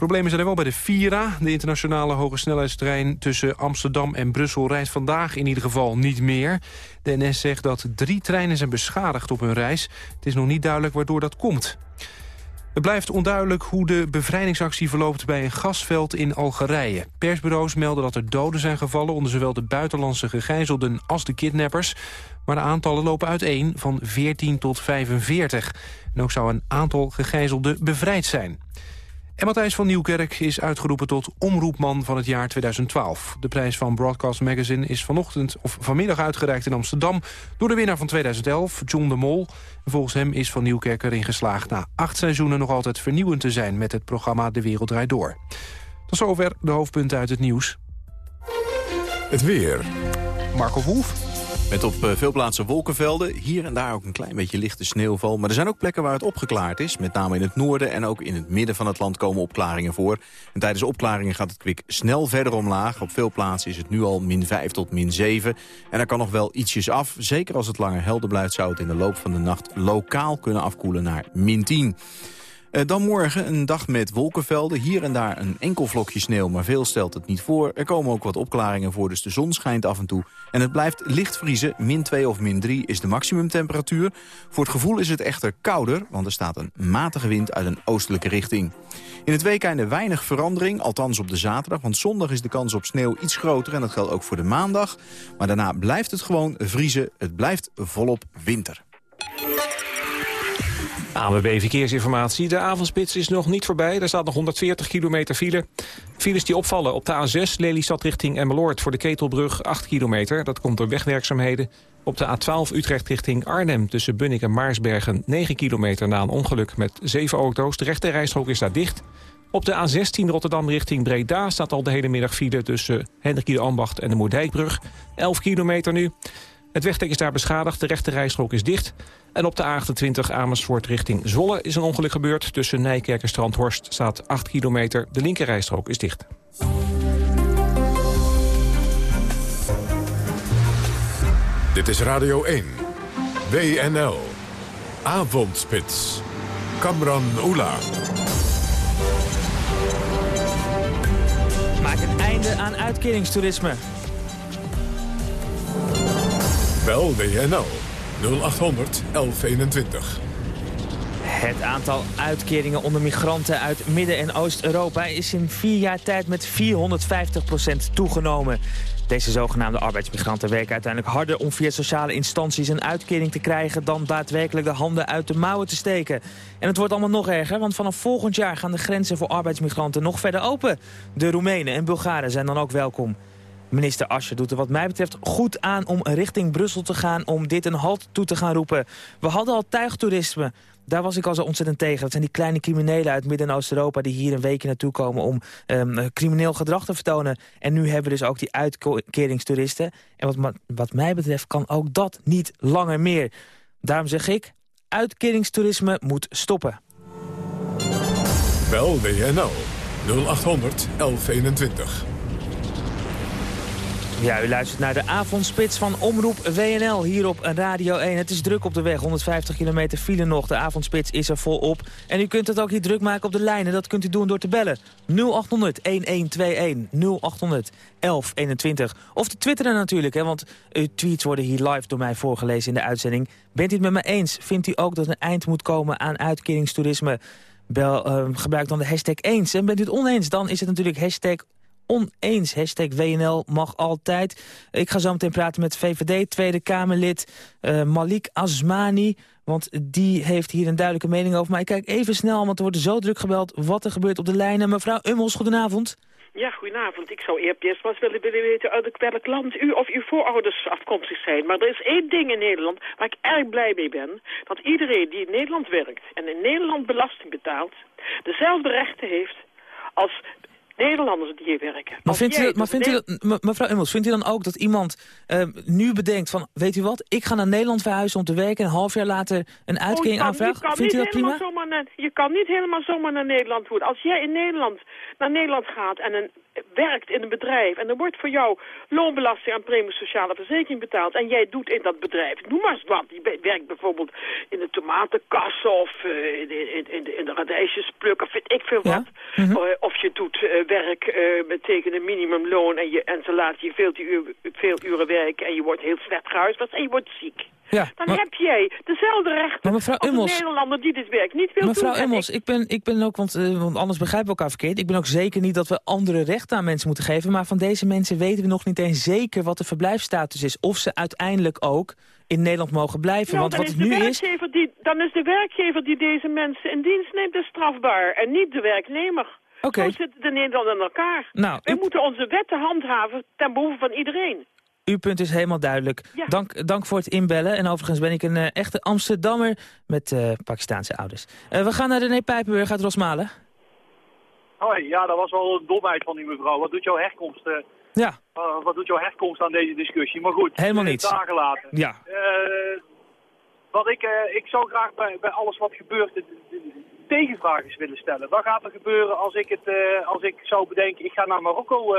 Problemen zijn er wel bij de Vira. De internationale hogesnelheidstrein tussen Amsterdam en Brussel rijdt vandaag in ieder geval niet meer. De NS zegt dat drie treinen zijn beschadigd op hun reis. Het is nog niet duidelijk waardoor dat komt. Het blijft onduidelijk hoe de bevrijdingsactie verloopt bij een gasveld in Algerije. Persbureaus melden dat er doden zijn gevallen onder zowel de buitenlandse gegijzelden als de kidnappers. Maar de aantallen lopen uiteen van 14 tot 45. En ook zou een aantal gegijzelden bevrijd zijn. En Matthijs van Nieuwkerk is uitgeroepen tot omroepman van het jaar 2012. De prijs van Broadcast Magazine is vanochtend of vanmiddag uitgereikt in Amsterdam... door de winnaar van 2011, John de Mol. volgens hem is Van Nieuwkerk erin geslaagd na acht seizoenen... nog altijd vernieuwend te zijn met het programma De Wereld Draait Door. Tot zover de hoofdpunten uit het nieuws. Het weer. Marco Wolf. Met op eh, veel plaatsen wolkenvelden, hier en daar ook een klein beetje lichte sneeuwval. Maar er zijn ook plekken waar het opgeklaard is. Met name in het noorden en ook in het midden van het land komen opklaringen voor. En tijdens de opklaringen gaat het kwik snel verder omlaag. Op veel plaatsen is het nu al min 5 tot min 7. En er kan nog wel ietsjes af. Zeker als het langer helder blijft zou het in de loop van de nacht lokaal kunnen afkoelen naar min 10. Uh, dan morgen een dag met wolkenvelden. Hier en daar een enkel vlokje sneeuw, maar veel stelt het niet voor. Er komen ook wat opklaringen voor, dus de zon schijnt af en toe. En het blijft licht vriezen. Min 2 of min 3 is de maximumtemperatuur. Voor het gevoel is het echter kouder, want er staat een matige wind uit een oostelijke richting. In het weekende weinig verandering, althans op de zaterdag. Want zondag is de kans op sneeuw iets groter en dat geldt ook voor de maandag. Maar daarna blijft het gewoon vriezen. Het blijft volop winter. ANWB Verkeersinformatie. De avondspits is nog niet voorbij. Er staat nog 140 kilometer file. Files die opvallen op de A6 Lelystad richting Emmeloord... voor de Ketelbrug 8 kilometer. Dat komt door wegwerkzaamheden. Op de A12 Utrecht richting Arnhem tussen Bunnik en Maarsbergen... 9 kilometer na een ongeluk met 7 auto's. De rechte rijstrook is daar dicht. Op de A16 Rotterdam richting Breda staat al de hele middag file... tussen Hendrik de Ambacht en de Moerdijkbrug. 11 kilometer nu. Het wegdek is daar beschadigd, de rechte rijstrook is dicht. En op de A28 Amersfoort richting Zwolle is een ongeluk gebeurd. Tussen Nijkerk en Strandhorst staat 8 kilometer. De linkerrijstrook is dicht. Dit is Radio 1. WNL. Avondspits. Kamran Oela. Maak een einde aan uitkeringstoerisme. Bel WNL 0800 1121. Het aantal uitkeringen onder migranten uit Midden- en Oost-Europa... is in vier jaar tijd met 450% toegenomen. Deze zogenaamde arbeidsmigranten werken uiteindelijk harder... om via sociale instanties een uitkering te krijgen... dan daadwerkelijk de handen uit de mouwen te steken. En het wordt allemaal nog erger, want vanaf volgend jaar... gaan de grenzen voor arbeidsmigranten nog verder open. De Roemenen en Bulgaren zijn dan ook welkom. Minister Ascher doet er wat mij betreft goed aan om richting Brussel te gaan... om dit een halt toe te gaan roepen. We hadden al tuigtoerisme. Daar was ik al zo ontzettend tegen. Dat zijn die kleine criminelen uit Midden- en Oost-Europa... die hier een weekje naartoe komen om um, crimineel gedrag te vertonen. En nu hebben we dus ook die uitkeringstoeristen. En wat, wat mij betreft kan ook dat niet langer meer. Daarom zeg ik, uitkeringstoerisme moet stoppen. Bel WNL 0800 1121. Ja, u luistert naar de avondspits van Omroep WNL hier op Radio 1. Het is druk op de weg, 150 kilometer file nog. De avondspits is er volop. En u kunt het ook hier druk maken op de lijnen. Dat kunt u doen door te bellen. 0800 1121 0800 1121. Of te twitteren natuurlijk, hè, want uw tweets worden hier live door mij voorgelezen in de uitzending. Bent u het met me eens? Vindt u ook dat een eind moet komen aan uitkeringstoerisme? Bel, uh, gebruik dan de hashtag eens. En bent u het oneens, dan is het natuurlijk hashtag oneens. Hashtag WNL mag altijd. Ik ga zo meteen praten met VVD, Tweede Kamerlid uh, Malik Asmani. Want die heeft hier een duidelijke mening over. Maar ik kijk even snel, want er wordt zo druk gebeld wat er gebeurt op de lijnen. Mevrouw Ummels, goedenavond. Ja, goedenavond. Ik zou eerst was willen weten uit welk land u of uw voorouders afkomstig zijn. Maar er is één ding in Nederland waar ik erg blij mee ben. Dat iedereen die in Nederland werkt en in Nederland belasting betaalt... dezelfde rechten heeft als Nederlanders die hier werken. Maar, vindt u, maar vindt u dat, mevrouw Immels, vindt u dan ook dat iemand uh, nu bedenkt van... weet u wat, ik ga naar Nederland verhuizen om te werken... en een half jaar later een oh, uitkering aanvragen? Vindt u dat prima? Naar, je kan niet helemaal zomaar naar Nederland voeren. Als jij in Nederland naar Nederland gaat en een, werkt in een bedrijf... en er wordt voor jou loonbelasting aan premie sociale verzekering betaald... en jij doet in dat bedrijf, noem maar eens wat. Je werkt bijvoorbeeld in de tomatenkassen of uh, in, in, in, de, in de radijsjes plukken, vind ik veel wat. Ja? Mm -hmm. uh, of je doet uh, werk uh, tegen een minimumloon en, je, en ze laten je veel, uur, veel uren werken... en je wordt heel slecht gehuisvest en je wordt ziek. Ja, dan heb jij dezelfde rechten als een Nederlander die dit werk niet wil mevrouw doen. Mevrouw Emmels, ik ben, ik ben ook, want, want anders begrijpen we elkaar verkeerd... ik ben ook zeker niet dat we andere rechten aan mensen moeten geven... maar van deze mensen weten we nog niet eens zeker wat de verblijfsstatus is. Of ze uiteindelijk ook in Nederland mogen blijven. Nou, want wat is het nu is... Die, dan is de werkgever die deze mensen in dienst neemt dus strafbaar... en niet de werknemer. Okay. Zo zitten de Nederlanders in elkaar. Nou, We u... moeten onze wetten handhaven ten behoeve van iedereen. Uw punt is helemaal duidelijk. Ja. Dank, dank voor het inbellen. En overigens ben ik een uh, echte Amsterdammer met uh, Pakistaanse ouders. Uh, we gaan naar René Pijpenburg uit Rosmalen. Hoi, ja, dat was wel een domheid van die mevrouw. Wat doet jouw herkomst? ja. wat doet jouw herkomst aan deze discussie? Maar goed, helemaal niets. dagen later. Ja. wat ik, ik zou graag bij, bij alles wat gebeurt de, de, tegenvragen willen stellen. Wat gaat er gebeuren als ik, het, als ik zou bedenken, ik ga naar Marokko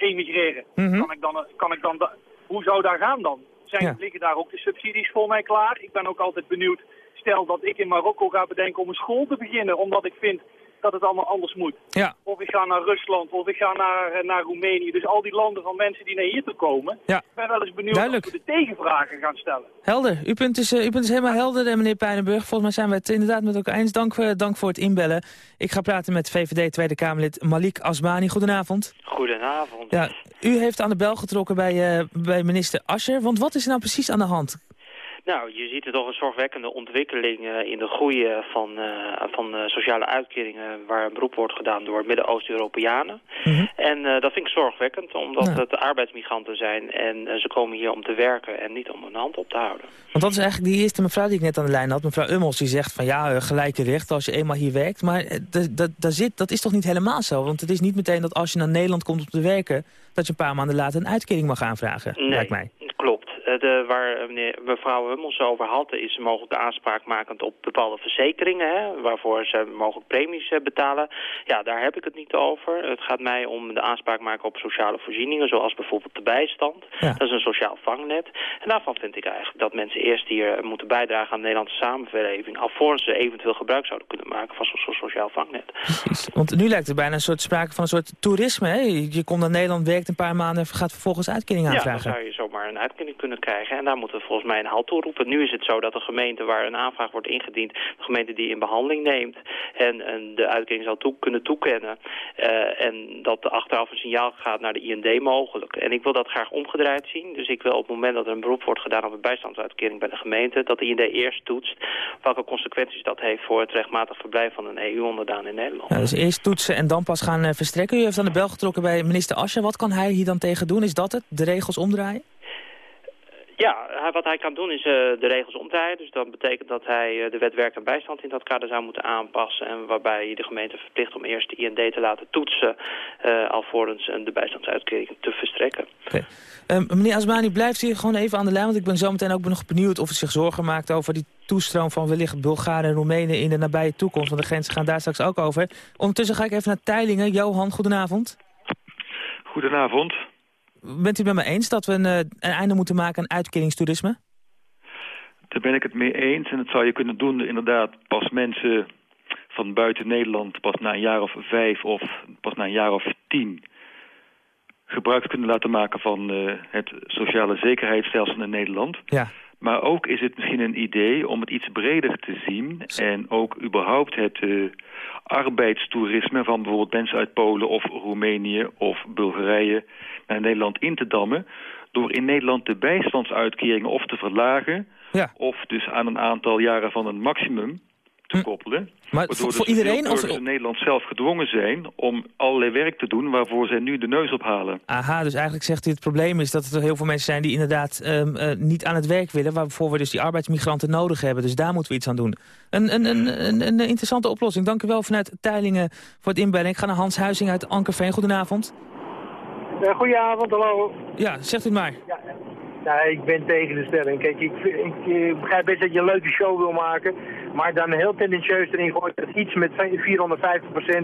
emigreren. Mhm. Mm -hmm. kan ik dan, kan ik dan, hoe zou dat gaan dan? Zijn, Ja. Liggen daar ook de subsidies voor mij klaar? Ik ben ook altijd benieuwd, stel dat ik in Marokko ga bedenken om een school te beginnen, omdat ik vind dat het allemaal anders moet. Ja. Of ik ga naar Rusland, of ik ga naar, eh, naar Roemenië. Dus al die landen van mensen die naar hier toe komen. Ja. Ik ben wel eens benieuwd Duidelijk. of we de tegenvragen gaan stellen. Helder. Uw punt is, uh, uw punt is helemaal helder, eh, meneer Pijnenburg. Volgens mij zijn we het inderdaad met elkaar eens. Dank, uh, dank voor het inbellen. Ik ga praten met VVD Tweede Kamerlid Malik Asmani. Goedenavond. Goedenavond. Ja, u heeft aan de bel getrokken bij, uh, bij minister Ascher. Want wat is er nou precies aan de hand? Nou, je ziet er toch een zorgwekkende ontwikkeling uh, in de groei uh, van, uh, van sociale uitkeringen... waar een beroep wordt gedaan door Midden-Oost-Europeanen. Mhm. Mm -hmm. En dat vind ik zorgwekkend, omdat Ja. het arbeidsmigranten zijn... en ze komen hier om te werken en niet om een hand op te houden. Want dat is eigenlijk die eerste mevrouw die ik net aan de lijn had. Mevrouw Ummels, die zegt van ja, eh, gelijke rechten als je eenmaal hier werkt. Maar eh, dat- zit, dat is toch niet helemaal zo? Want het is niet meteen dat als je naar Nederland komt om te werken... dat je een paar maanden later een uitkering mag aanvragen, Nee. lijkt mij. Klopt. Eh, De, waar eh, meneer, mevrouw Hummels over had, is mogelijk aanspraakmakend op bepaalde verzekeringen, hè, waarvoor ze mogelijk premies eh, betalen. Ja, daar heb ik het niet over. Het gaat mij om de aanspraak maken op sociale voorzieningen, zoals bijvoorbeeld de bijstand. Ja. Dat is een sociaal vangnet. En daarvan vind ik eigenlijk dat mensen eerst hier moeten bijdragen aan de Nederlandse samenleving, alvorens ze eventueel gebruik zouden kunnen maken van zo'n sociaal vangnet. Precies. Want nu lijkt er bijna een soort sprake van een soort toerisme. Hè? Je komt naar Nederland, werkt een paar maanden... en gaat vervolgens uitkering Ja, dan aanvragen. zou je zomaar een uitkering kunnen krijgen. En daar moeten we volgens mij een halt toe roepen. Nu is het zo dat de gemeente waar een aanvraag wordt ingediend, de gemeente die in behandeling neemt en, en de uitkering zal toe, kunnen toekennen. Uh, en dat er achteraf een signaal gaat naar de IND mogelijk. En ik wil dat graag omgedraaid zien. Dus ik wil op het moment dat er een beroep wordt gedaan op een bijstandsuitkering bij de gemeente, dat de IND eerst toetst welke consequenties dat heeft voor het rechtmatig verblijf van een EU-onderdaan in Nederland. Ja, dus eerst toetsen en dan pas gaan uh, verstrekken. U heeft aan de bel getrokken bij minister Asje. Wat kan hij hier dan tegen doen? Is dat het? De regels omdraaien? Ja, wat hij kan doen is uh, de regels omdraaien. Dus dat betekent dat hij uh, de wet werk en bijstand in dat kader zou moeten aanpassen. En waarbij de gemeente verplicht om eerst de IND te laten toetsen... Uh, alvorens de bijstandsuitkering te verstrekken. Okay. Um, meneer Asmani, blijft u gewoon even aan de lijn? Want ik ben zo meteen ook nog benieuwd of u zich zorgen maakt... over die toestroom van wellicht Bulgaren en Roemenen in de nabije toekomst. Want de grenzen gaan daar straks ook over. Ondertussen ga ik even naar Teilingen. Johan, goedenavond. Goedenavond. Bent u het met me eens dat we een, een einde moeten maken aan uitkeringstoerisme? Daar ben ik het mee eens. En dat zou je kunnen doen inderdaad pas mensen van buiten Nederland... pas na een jaar of vijf of pas na een jaar of tien... gebruik kunnen laten maken van uh, het sociale zekerheidsstelsel in Nederland. Ja. Maar ook is het misschien een idee om het iets breder te zien... en ook überhaupt het uh, arbeidstoerisme van bijvoorbeeld mensen uit Polen of Roemenië of Bulgarije naar Nederland in te dammen... door in Nederland de bijstandsuitkeringen of te verlagen... Ja. of dus aan een aantal jaren van een maximum te hm. koppelen. Maar waardoor voor dus iedereen? Of... in Nederland zelf gedwongen zijn om allerlei werk te doen waarvoor zij nu de neus ophalen. Aha, dus eigenlijk zegt u het probleem is dat er heel veel mensen zijn die inderdaad um, uh, niet aan het werk willen, waarvoor we dus die arbeidsmigranten nodig hebben. Dus daar moeten we iets aan doen. Een, een, een, een, een interessante oplossing. Dank u wel vanuit Teilingen voor het inbellen. Ik ga naar Hans Huizing uit Ankerveen. Goedenavond. Uh, goedenavond, hallo. Ja, zegt u het maar. Ja. Ja, ik ben tegen de stelling. Kijk, ik, ik, ik, begrijp best dat je een leuke show wil maken. Maar dan heel tendentieus erin gooit dat iets met 450%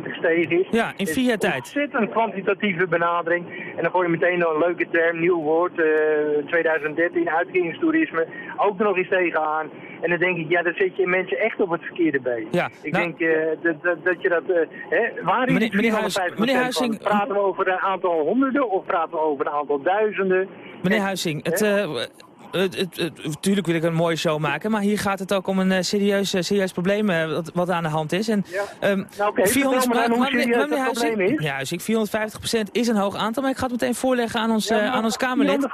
gestegen is. Ja, in vier jaar tijd. ontzettend kwantitatieve benadering. En dan gooi je meteen een leuke term, nieuw woord, uh, 2013, uitkeringstoerisme. Ook er nog eens tegenaan. En dan denk ik, ja, dan zet je mensen echt op het verkeerde been. Ja, ik nou, denk uh, dat, dat, dat, je dat... Uh, hè, waar is meneer, meneer, Huis, meneer Huizing? Praten we over een aantal honderden of praten we over een aantal duizenden? Meneer Huizing, het, uh, Natuurlijk wil ik een mooie show maken, maar hier gaat het ook om een uh, serieus, uh, serieus probleem uh, wat, wat, aan de hand is. En, ja. um, nou, okay, 400, maar, maar, maar, is. Ja, dus 450% is een hoog aantal, maar ik ga het meteen voorleggen aan ons, ja, aan ons Kamerlid.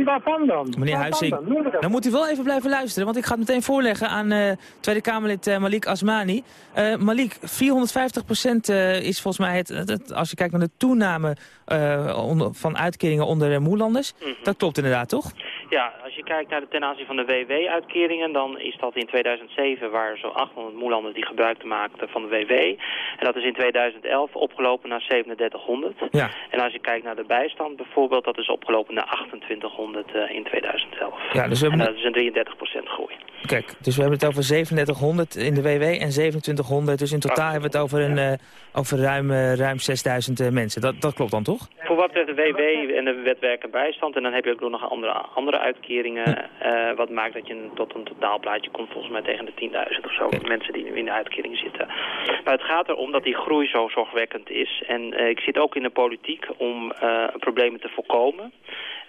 450% waarvan dan? Meneer Huizing, dan? dan moet u wel even blijven luisteren, want ik ga het meteen voorleggen aan Tweede Kamerlid Malik Asmani. Malik, 450% is volgens mij, het, het, het, als je kijkt naar de toename onder, van uitkeringen onder moelanders, mm -hmm. dat klopt inderdaad, toch? Ja, als je kijkt naar de ten aanzien van de WW-uitkeringen, dan is dat in 2007 waar zo'n 800 moelanders die gebruik maakten van de WW. En dat is in 2011 opgelopen naar 3700. Ja. En als je kijkt naar de bijstand bijvoorbeeld, dat is opgelopen naar 2800 uh, in 2011. Ja, dus we hebben... En dat is een 33% groei. Kijk, dus we hebben het over 3700 in de WW en 2700. Dus in totaal hebben we het over, een, uh, over ruim, uh, ruim 6000 uh, mensen. Dat, dat klopt dan toch? Voor wat betreft de WW en de wet werk en bijstand. En dan heb je ook nog andere, andere uitkeringen. Hm. wat maakt dat je tot een totaalplaatje komt volgens mij tegen de 10.000 of zo. Okay. Mensen die nu in de uitkering zitten. Maar het gaat erom dat die groei zo zorgwekkend is. En ik zit ook in de politiek om problemen te voorkomen.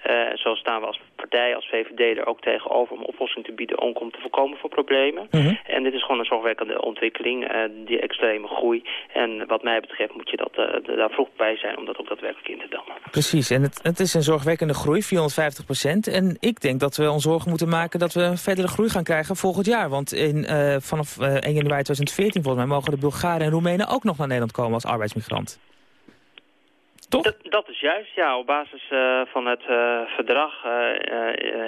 Uh, zo staan we als partij, als VVD er ook tegenover om oplossing te bieden om te voorkomen voor problemen. Mm -hmm. En dit is gewoon een zorgwekkende ontwikkeling, uh, die extreme groei. En wat mij betreft moet je dat, uh, daar vroeg bij zijn om dat ook daadwerkelijk in te dammen. Precies, en het, het is een zorgwekkende groei, 450 procent. En ik denk dat we ons zorgen moeten maken dat we een verdere groei gaan krijgen volgend jaar. Want in, vanaf 1 januari 2014 volgens mij mogen de Bulgaren en Roemenen ook nog naar Nederland komen als arbeidsmigrant. Dat, dat is juist, ja. Op basis uh, van het uh, verdrag uh,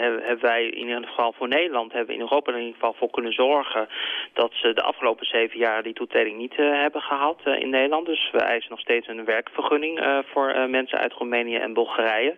hebben, hebben wij in ieder geval voor Nederland, hebben in Europa in ieder geval voor kunnen zorgen dat ze de afgelopen zeven jaar die toetreding niet hebben gehad in Nederland. Dus we eisen nog steeds een werkvergunning voor mensen uit Roemenië en Bulgarije.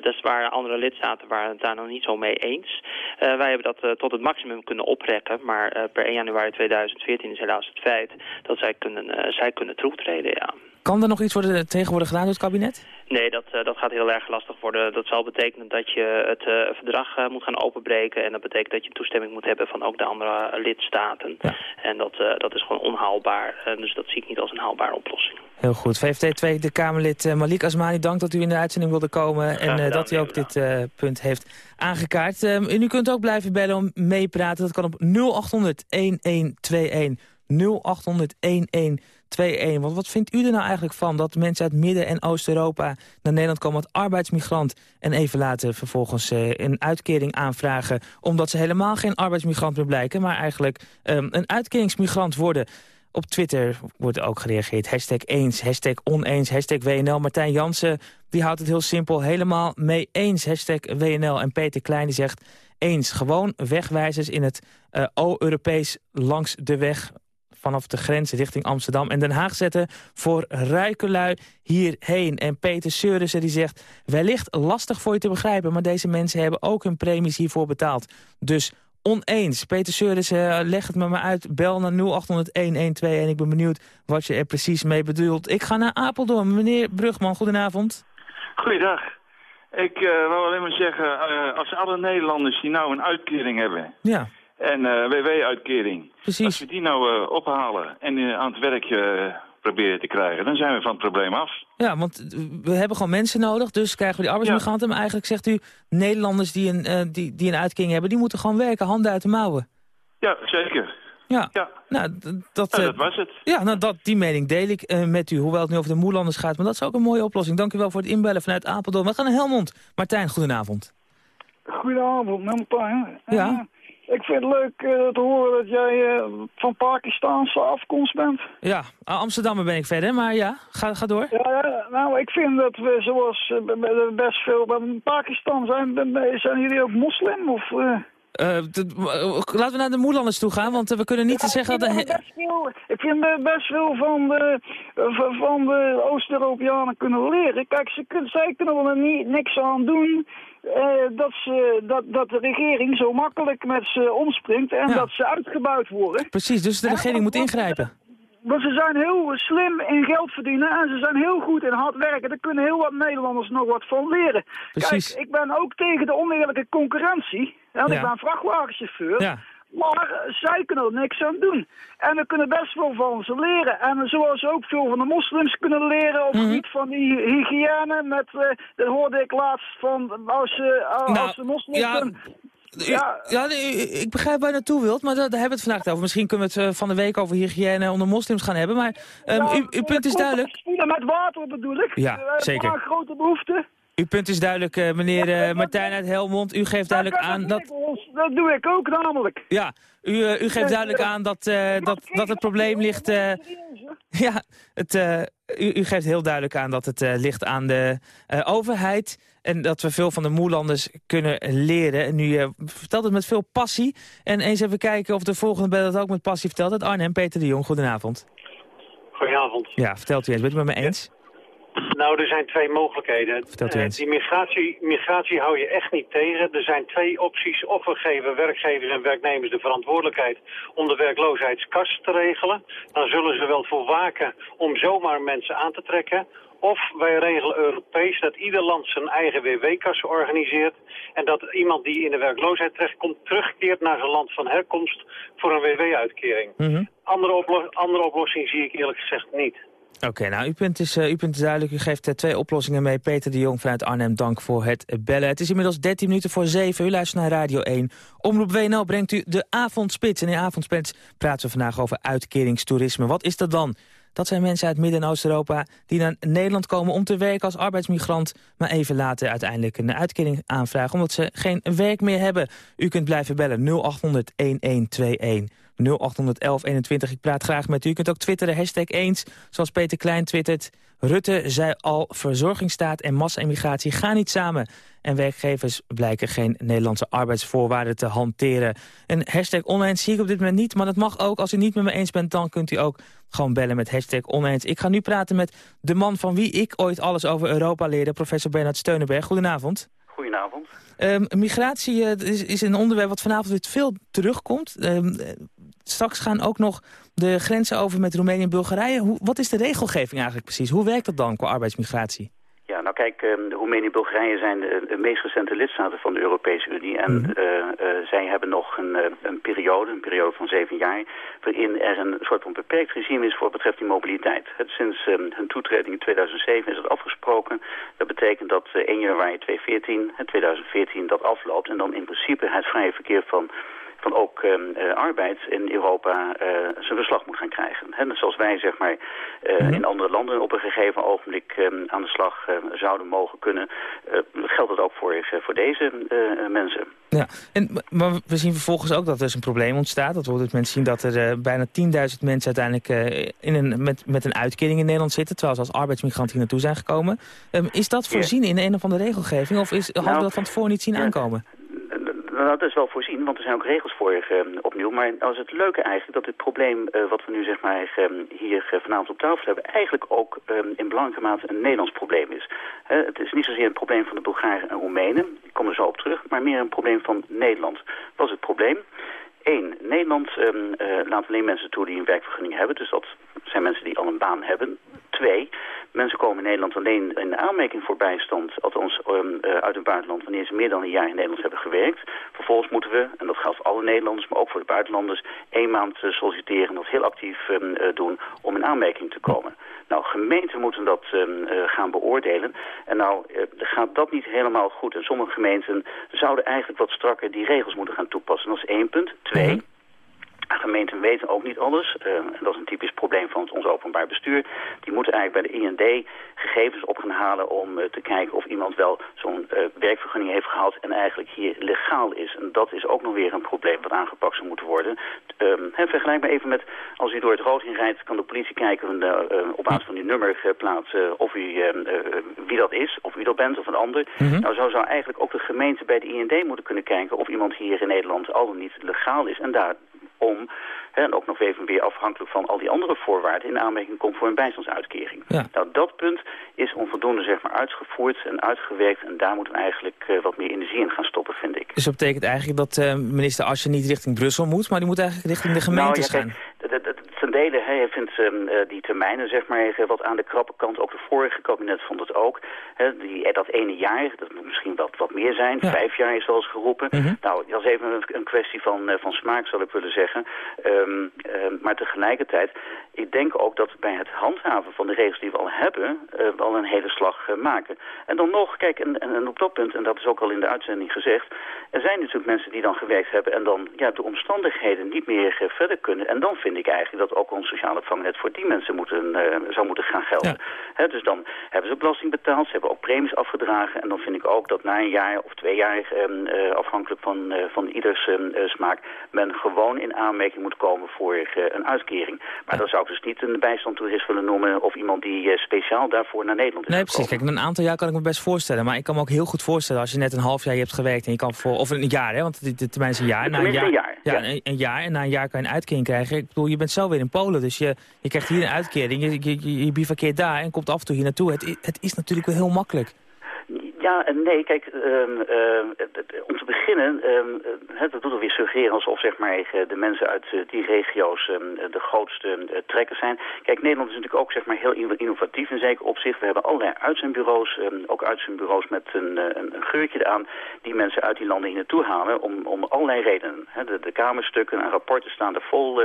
dus waren andere lidstaten waren het daar nog niet zo mee eens. wij hebben dat tot het maximum kunnen oprekken, maar per 1 januari 2014 is helaas het feit dat zij kunnen, zij kunnen toetreden, ja. Kan er nog iets worden tegenwoordig gedaan door het kabinet? Nee, dat, uh, dat gaat heel erg lastig worden. Dat zal betekenen dat je het uh, verdrag uh, moet gaan openbreken. En dat betekent dat je toestemming moet hebben van ook de andere lidstaten. Ja. En dat, dat is gewoon onhaalbaar. dus dat zie ik niet als een haalbare oplossing. Heel goed. VVD Tweede Kamerlid Malik Asmani, dank dat u in de uitzending wilde komen. En dat u ook dit punt heeft aangekaart. en u kunt ook blijven bellen om meepraten. Dat kan op 0800 1121. 0800 1121. 2-1. Want wat vindt u er nou eigenlijk van dat mensen uit Midden- en Oost-Europa naar Nederland komen als arbeidsmigrant en even later vervolgens uh, een uitkering aanvragen omdat ze helemaal geen arbeidsmigrant meer blijken, maar eigenlijk um, een uitkeringsmigrant worden? Op Twitter wordt ook gereageerd. Hashtag eens, hashtag oneens, hashtag WNL. Martijn Jansen die houdt het heel simpel helemaal mee eens. Hashtag WNL. En Peter Klein die zegt eens. Gewoon wegwijzers in het uh, O-Europees langs de weg vanaf de grens richting Amsterdam en Den Haag zetten voor rijkelui hierheen. En Peter Seurissen die zegt, wellicht lastig voor je te begrijpen, maar deze mensen hebben ook hun premies hiervoor betaald. Dus oneens. Peter Seurissen, eh, leg het me maar uit. Bel naar 0800-1121 en ik ben benieuwd wat je er precies mee bedoelt. Ik ga naar Apeldoorn. Meneer Brugman, goedenavond. Goeiedag. Ik uh, wou alleen maar zeggen, uh, als alle Nederlanders die nou een uitkering hebben... Ja en uh, WW-uitkering. Precies. Als we die nou uh, ophalen en uh, aan het werk proberen te krijgen, dan zijn we van het probleem af. Ja, want we hebben gewoon mensen nodig, dus krijgen we die arbeidsmigranten. Ja. Maar eigenlijk zegt u, Nederlanders die een, die, die een uitkering hebben, die moeten gewoon werken, handen uit de mouwen. Ja, zeker. Ja, ja. Nou, dat, ja, dat was het. Ja, nou, dat, die mening deel ik met u, hoewel het nu over de Moerlanders gaat. Maar dat is ook een mooie oplossing. Dank u wel voor het inbellen vanuit Apeldoorn. We gaan naar Helmond. Martijn, goedenavond. Goedenavond, Martijn. Ja. Ik vind het leuk uh, te horen dat jij uh, van Pakistaanse afkomst bent. Ja, Amsterdammer ben ik verder, maar ja, ga, ga door. Ja, ja, nou, ik vind dat we zoals uh, best veel in Pakistan zijn, zijn jullie ook moslim? Of, laten we naar de Moerlanders toe gaan, want we kunnen niet ja, zeggen dat... Best veel, ik vind best veel van de, van de Oost-Europeanen kunnen leren. Kijk, ze kunnen, zij kunnen er niet, niks aan doen... Uh, dat, ze, dat, dat de regering zo makkelijk met ze omspringt en Ja. dat ze uitgebuit worden. Precies, dus de regering moet ingrijpen. Maar ze zijn heel slim in geld verdienen en ze zijn heel goed in hard werken. Daar kunnen heel wat Nederlanders nog wat van leren. Precies. Kijk, ik ben ook tegen de oneerlijke concurrentie. Want Ja. ik ben vrachtwagenchauffeur. Ja. Maar eh, zij kunnen er niks aan doen. En we kunnen best wel van ze leren. En zoals ook veel van de moslims kunnen leren op het Mhm. gebied van die hygiëne. Met, eh, dat hoorde ik laatst van als, ze als Nou, de moslims... ja, Ja, ik begrijp waar je naartoe wilt, maar daar, hebben we het vandaag over. Misschien kunnen we het eh, van de week over hygiëne onder moslims gaan hebben. Maar ehm, Ja, uw, uw punt is duidelijk. Spoelen met water bedoel ik. Ja, Eh, zeker. een grote behoefte. Uw punt is duidelijk, eh, meneer eh, Martijn uit Helmond. U geeft duidelijk aan dat... Dat doe ik ook namelijk. Ja, u, eh, u geeft duidelijk aan dat, eh, dat, dat het probleem ligt... eh, ja, het, eh, u, u geeft heel duidelijk aan dat het eh, ligt aan de eh, overheid... en dat we veel van de moerlanders kunnen leren. En u eh, vertelt het met veel passie. En eens even kijken of de volgende bel het ook met passie vertelt. Het Arnhem, Peter de Jong, goedenavond. Goedenavond. Ja, vertelt u eens. Bent u het met me eens? Nou, er zijn twee mogelijkheden. Eh, die migratie, migratie hou je echt niet tegen. Er zijn twee opties. Of we geven werkgevers en werknemers de verantwoordelijkheid om de werkloosheidskast te regelen. Dan zullen ze wel voor waken om zomaar mensen aan te trekken. Of wij regelen Europees dat ieder land zijn eigen WW-kas organiseert. En dat iemand die in de werkloosheid terechtkomt terugkeert naar zijn land van herkomst voor een WW-uitkering. Mhm. Andere, oplo- andere oplossing zie ik eerlijk gezegd niet. Oké, nou, uw punt, is, eh, punt duidelijk. U geeft eh, twee oplossingen mee. Peter de Jong vanuit Arnhem, dank voor het bellen. Het is inmiddels 13 minuten voor 7. U luistert naar Radio 1. Omroep WNL brengt u de avondspits. En in avondspits praten we vandaag over uitkeringstoerisme. Wat is dat dan? Dat zijn mensen uit Midden- en Oost-Europa die naar Nederland komen om te werken als arbeidsmigrant, maar even later uiteindelijk een uitkering aanvragen omdat ze geen werk meer hebben. U kunt blijven bellen 0800 1121. 081121. Ik praat graag met u. U kunt ook twitteren, hashtag eens, zoals Peter Klein twittert. Rutte zei al, verzorgingsstaat en massa-immigratie gaan niet samen. En werkgevers blijken geen Nederlandse arbeidsvoorwaarden te hanteren. Een hashtag oneens zie ik op dit moment niet, maar dat mag ook. Als u niet met me eens bent, dan kunt u ook gewoon bellen met hashtag oneens. Ik ga nu praten met de man van wie ik ooit alles over Europa leerde, professor Bernard Steunenberg. Goedenavond. Goedenavond. Ehm, migratie eh, is, is een onderwerp wat vanavond weer veel terugkomt. Ehm, straks gaan ook nog de grenzen over met Roemenië en Bulgarije. Hoe, wat is de regelgeving eigenlijk precies? Hoe werkt dat dan qua arbeidsmigratie? Ja, nou kijk, uh, Roemenië en Bulgarije zijn de, de, meest recente lidstaten van de Europese Unie. En mm -hmm. zij hebben nog een, een, periode, een periode van zeven jaar, waarin er een soort van beperkt regime is voor wat betreft die mobiliteit. Het, sinds uh, hun toetreding in 2007 is het afgesproken. Dat betekent dat 1 januari 2014, 2014 dat afloopt en dan in principe het vrije verkeer van van ook uh, arbeid in Europa uh, zijn verslag moet gaan krijgen. He, zoals wij zeg maar mm -hmm. in andere landen op een gegeven ogenblik um, aan de slag zouden mogen kunnen, geldt dat ook voor, voor deze mensen. Ja, en, maar we zien vervolgens ook dat er dus een probleem ontstaat. Dat we dus mensen zien dat er bijna 10.000 mensen uiteindelijk in een, met, met een uitkering in Nederland zitten, terwijl ze als arbeidsmigrant hier naartoe zijn gekomen. Um, is dat voorzien in een of andere regelgeving of is, hadden nou, we dat van tevoren niet zien aankomen? Nou, dat is wel voorzien, want er zijn ook regels voor uh, opnieuw. Maar als het leuke eigenlijk dat dit probleem uh, wat we nu zeg maar uh, hier vanavond op tafel hebben... eigenlijk ook in belangrijke mate een Nederlands probleem is. het is niet zozeer een probleem van de Bulgaren en Roemenen, ik kom er zo op terug... maar meer een probleem van Nederland. Wat is het probleem? Eén, Nederland um, laat alleen mensen toe die een werkvergunning hebben. Dus dat zijn mensen die al een baan hebben. Twee, mensen komen in Nederland alleen in aanmerking voor bijstand, althans um, uit het buitenland, wanneer ze meer dan een jaar in Nederland hebben gewerkt. Vervolgens moeten we, en dat geldt voor alle Nederlanders, maar ook voor de buitenlanders, één maand uh, solliciteren en dat heel actief um, uh, doen om in aanmerking te komen. Nou, gemeenten moeten dat um, gaan beoordelen. En nou gaat dat niet helemaal goed. En sommige gemeenten zouden eigenlijk wat strakker die regels moeten gaan toepassen. Dat is één punt. Twee, -hmm. Gemeenten weten ook niet alles. Uh, en dat is een typisch probleem van ons openbaar bestuur. Die moeten eigenlijk bij de IND gegevens op gaan halen om uh, te kijken of iemand wel zo'n uh, werkvergunning heeft gehad en eigenlijk hier legaal is. En dat is ook nog weer een probleem wat aangepakt zou moeten worden. He, vergelijk maar even met als u door het rood inrijdt, kan de politie kijken op basis van uw nummerplaat of u wie dat is, of u dat bent of een ander. Mm -hmm. Nou, zo zou eigenlijk ook de gemeente bij de IND moeten kunnen kijken of iemand hier in Nederland al dan niet legaal is en daar om, hè, en ook nog even weer afhankelijk van al die andere voorwaarden, in aanmerking komt voor een bijstandsuitkering. Ja. Nou, dat punt is onvoldoende zeg maar, uitgevoerd en uitgewerkt en daar moeten we eigenlijk uh, wat meer energie in gaan stoppen, vind ik. Dus dat betekent eigenlijk dat uh, minister Asje niet richting Brussel moet, maar die moet eigenlijk richting de gemeentes nou, ja, kijk, gaan? Ten dele, hij vindt um, uh, die termijnen zeg maar, wat aan de krappe kant. Ook de vorige kabinet vond het ook. Hè, die, dat ene jaar, dat moet misschien wat, wat meer zijn. Ja. Vijf jaar is zoals geroepen. Mm -hmm. Nou, dat is even een, kwestie van, uh, van smaak, zal ik willen zeggen. Um, um, maar tegelijkertijd, ik denk ook dat bij het handhaven van de regels die we al hebben... Uh, we al een hele slag maken. En dan nog, kijk, en, en, en op dat punt, en dat is ook al in de uitzending gezegd... er zijn natuurlijk mensen die dan gewerkt hebben... en dan ja, de omstandigheden niet meer verder kunnen. En dan vind ik eigenlijk dat ook ons sociale vangnet voor die mensen moeten, uh, zou moeten gaan gelden. Ja. He, dus dan hebben ze belasting betaald, ze hebben ook premies afgedragen. En dan vind ik ook dat na een jaar of twee jaar, um, uh, afhankelijk van, uh, van ieders um, smaak, men gewoon in aanmerking moet komen voor een uitkering. Maar ja. dan zou ik dus niet een bijstandtoerist willen noemen of iemand die speciaal daarvoor naar Nederland is Nee, precies. Kijk, een aantal jaar kan ik me best voorstellen. Maar ik kan me ook heel goed voorstellen als je net een half jaar hebt gewerkt en je kan voor, of een jaar, hè, want de termijn is een jaar. Na een jaar, een jaar. Ja, ja. Een, een, jaar. En na een jaar kan je een uitkering krijgen. Ik bedoel, je bent zo weer in Dus je, je krijgt hier een uitkering. Je, je, je bivakkeert daar en komt af en toe hier naartoe. Het, het is natuurlijk wel heel makkelijk. Ja en nee, kijk, um, uh, om te beginnen, um, het, dat doet alweer suggereren alsof zeg maar, de mensen uit uh, die regio's um, de grootste uh, trekkers zijn. Kijk, Nederland is natuurlijk ook zeg maar, heel innovatief in zekere opzicht. We hebben allerlei uitzendbureaus, ook uitzendbureaus met een, een, een, geurtje aan die mensen uit die landen hier naartoe halen om, om allerlei redenen. He, de, de kamerstukken en rapporten staan er vol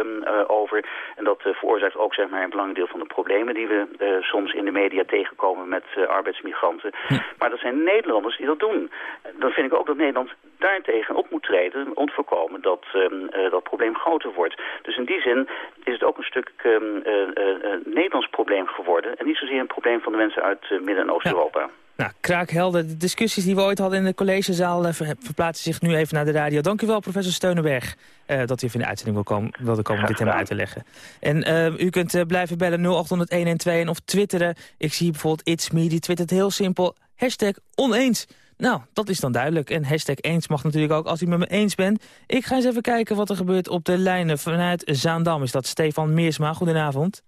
over en dat veroorzaakt ook zeg maar, een belangrijk deel van de problemen die we soms in de media tegenkomen met arbeidsmigranten. Hm. Maar dat zijn Nederlanders die dat doen. Dan vind ik ook dat Nederland daartegen op moet treden om te voorkomen dat um, uh, dat probleem groter wordt. Dus in die zin is het ook een stuk um, uh, uh, Nederlands probleem geworden en niet zozeer een probleem van de mensen uit Midden- en Oost-Europa. Ja. Nou, kraakhelder. De discussies die we ooit hadden in de collegezaal verplaatsen zich nu even naar de radio. Dank u wel, professor Steunenberg, uh, dat u even in de uitzending wil komen, wilde komen om dit thema uit te leggen. En uh, u kunt uh, blijven bellen 0800 en of twitteren. Ik zie bijvoorbeeld It's Me, die twittert heel simpel. Hashtag oneens. Nou, dat is dan duidelijk. En hashtag eens mag natuurlijk ook als u met me eens bent. Ik ga eens even kijken wat er gebeurt op de lijnen vanuit Zaandam. Is dat Stefan Meersma? Goedenavond.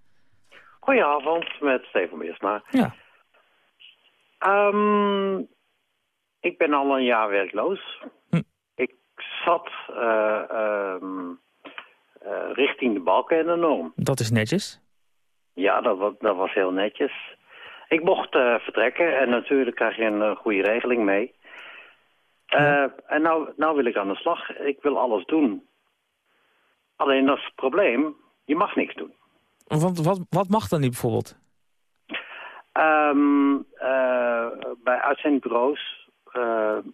Goedenavond, met Stefan Meersma. Ja. Um, ik ben al een jaar werkloos. Hm. Ik zat uh, um, richting de balken en de norm. Dat is netjes. Ja, dat, dat was heel netjes. Ik mocht eh, vertrekken en natuurlijk krijg je een eh, goede regeling mee. Eh, En nou, nou wil ik aan de slag. Ik wil alles doen. Alleen dat is het probleem. Je mag niks doen. Want wat, wat mag dan niet bijvoorbeeld? Ehm, eh, bij uitzendbureaus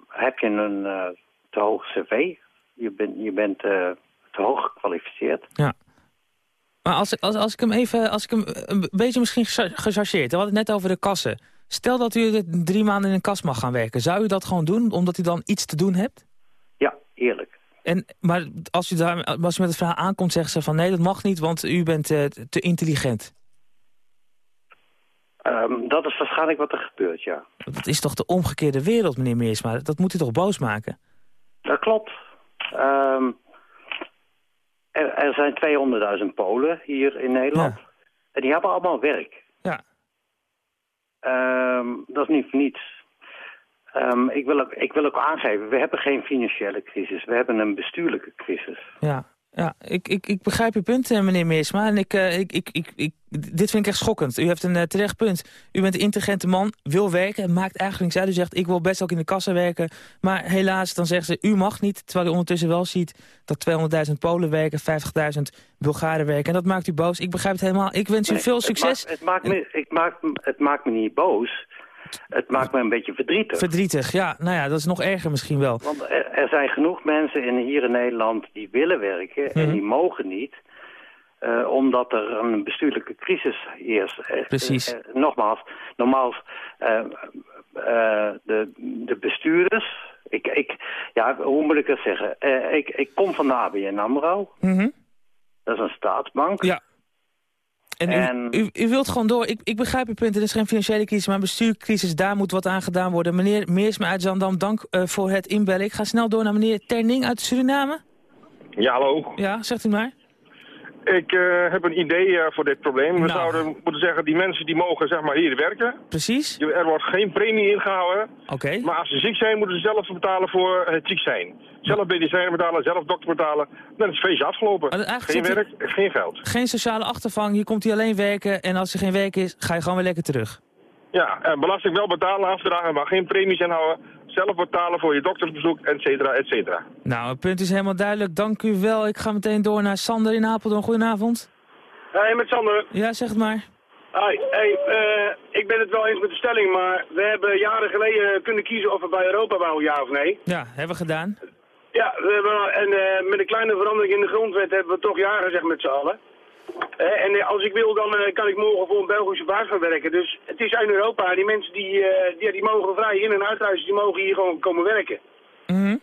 heb je een te hoog cv. Je, bent je bent te hoog gekwalificeerd. Ja. Maar als, als, als ik hem even, als ik hem een beetje misschien gechargeerd, we hadden het net over de kassen. Stel dat u drie maanden in een kas mag gaan werken. Zou u dat gewoon doen, omdat u dan iets te doen hebt? Ja, eerlijk. En, maar als u, daar, als u met het verhaal aankomt, zeggen ze van nee, dat mag niet, want u bent eh, te intelligent. Ehm, dat is waarschijnlijk wat er gebeurt, ja. Dat is toch de omgekeerde wereld, meneer Meersma? Dat moet u toch boos maken? Dat klopt. Ehm, er, zijn 200.000 Polen hier in Nederland. En die hebben allemaal werk. Ja. Ehm, dat is niet voor niets. Ehm, ik, wil ook, ik wil ook aangeven, we hebben geen financiële crisis. We hebben een bestuurlijke crisis. Ja, ja ik, ik, ik begrijp uw punt, eh, meneer Meersma. En ik, eh, ik, ik, ik, ik, dit vind ik echt schokkend. U heeft een eh, terecht punt. U bent een intelligente man, wil werken en maakt eigenlijk niks uit. U zegt, ik wil best ook in de kassa werken. Maar helaas, dan zeggen ze, u mag niet. Terwijl u ondertussen wel ziet dat 200.000 Polen werken, 50.000 Bulgaren werken. En dat maakt u boos. Ik begrijp het helemaal. Ik wens u Nee, veel het succes. maakt- Het maakt, me, ik maak, het maakt me niet boos. Het maakt me een beetje verdrietig. Verdrietig, ja. Nou ja, dat is nog erger misschien wel. Want er, er zijn genoeg mensen in, hier in Nederland die willen werken en Mhm. die mogen niet. eh, omdat er een bestuurlijke crisis heerst. Eh, Precies. eh, nogmaals, normaal eh, eh, de, de bestuurders... Ik, ik, ja, hoe moet ik dat zeggen? Ik, ik kom van de ABN AMRO. Mhm. Dat is een staatsbank. Ja. En, u, En- u, u wilt gewoon door. Ik, ik begrijp uw punt. Er is geen financiële crisis, maar een bestuurcrisis. Daar moet wat aan gedaan worden. Meneer Meersma uit Zandam, dank eh, voor het inbellen. Ik ga snel door naar meneer Terning uit Suriname. Ja, hallo. Ja, zegt u maar. Ik eh, heb een idee eh, voor dit probleem. We Nou. zouden moeten zeggen, die mensen die mogen zeg maar hier werken. Precies. Er wordt geen premie ingehouden. Oké. Maar als ze ziek zijn, moeten ze zelf betalen voor het ziek zijn. Zelf medicijnen betalen, zelf dokter betalen. Dan is het feestje afgelopen. Geen werk, geen geld. Geen sociale achtervang. Hier komt hij alleen werken. En als er geen werk is, ga je gewoon weer lekker terug. Ja, en belasting wel betalen, afdragen, maar geen premies inhouden. Zelf betalen voor je doktersbezoek, et cetera, et cetera. Nou, het punt is helemaal duidelijk. Dank u wel. Ik ga meteen door naar Sander in Apeldoorn. Goedenavond. Hey, met Sander. Ja, zeg het maar. Hi, hey, eh, ik ben het wel eens met de stelling, maar we hebben jaren geleden kunnen kiezen of we bij Europa wouden, ja of nee. Ja, hebben we gedaan. Ja, we hebben, en eh, met een kleine verandering in de grondwet hebben we toch ja gezegd met z'n allen. En als ik wil, dan eh, kan ik morgen voor een Belgische baas gaan werken. Dus het is in Europa. Die mensen die, eh, die, die mogen vrij in- en uitreizen, die mogen hier gewoon komen werken. Mhm.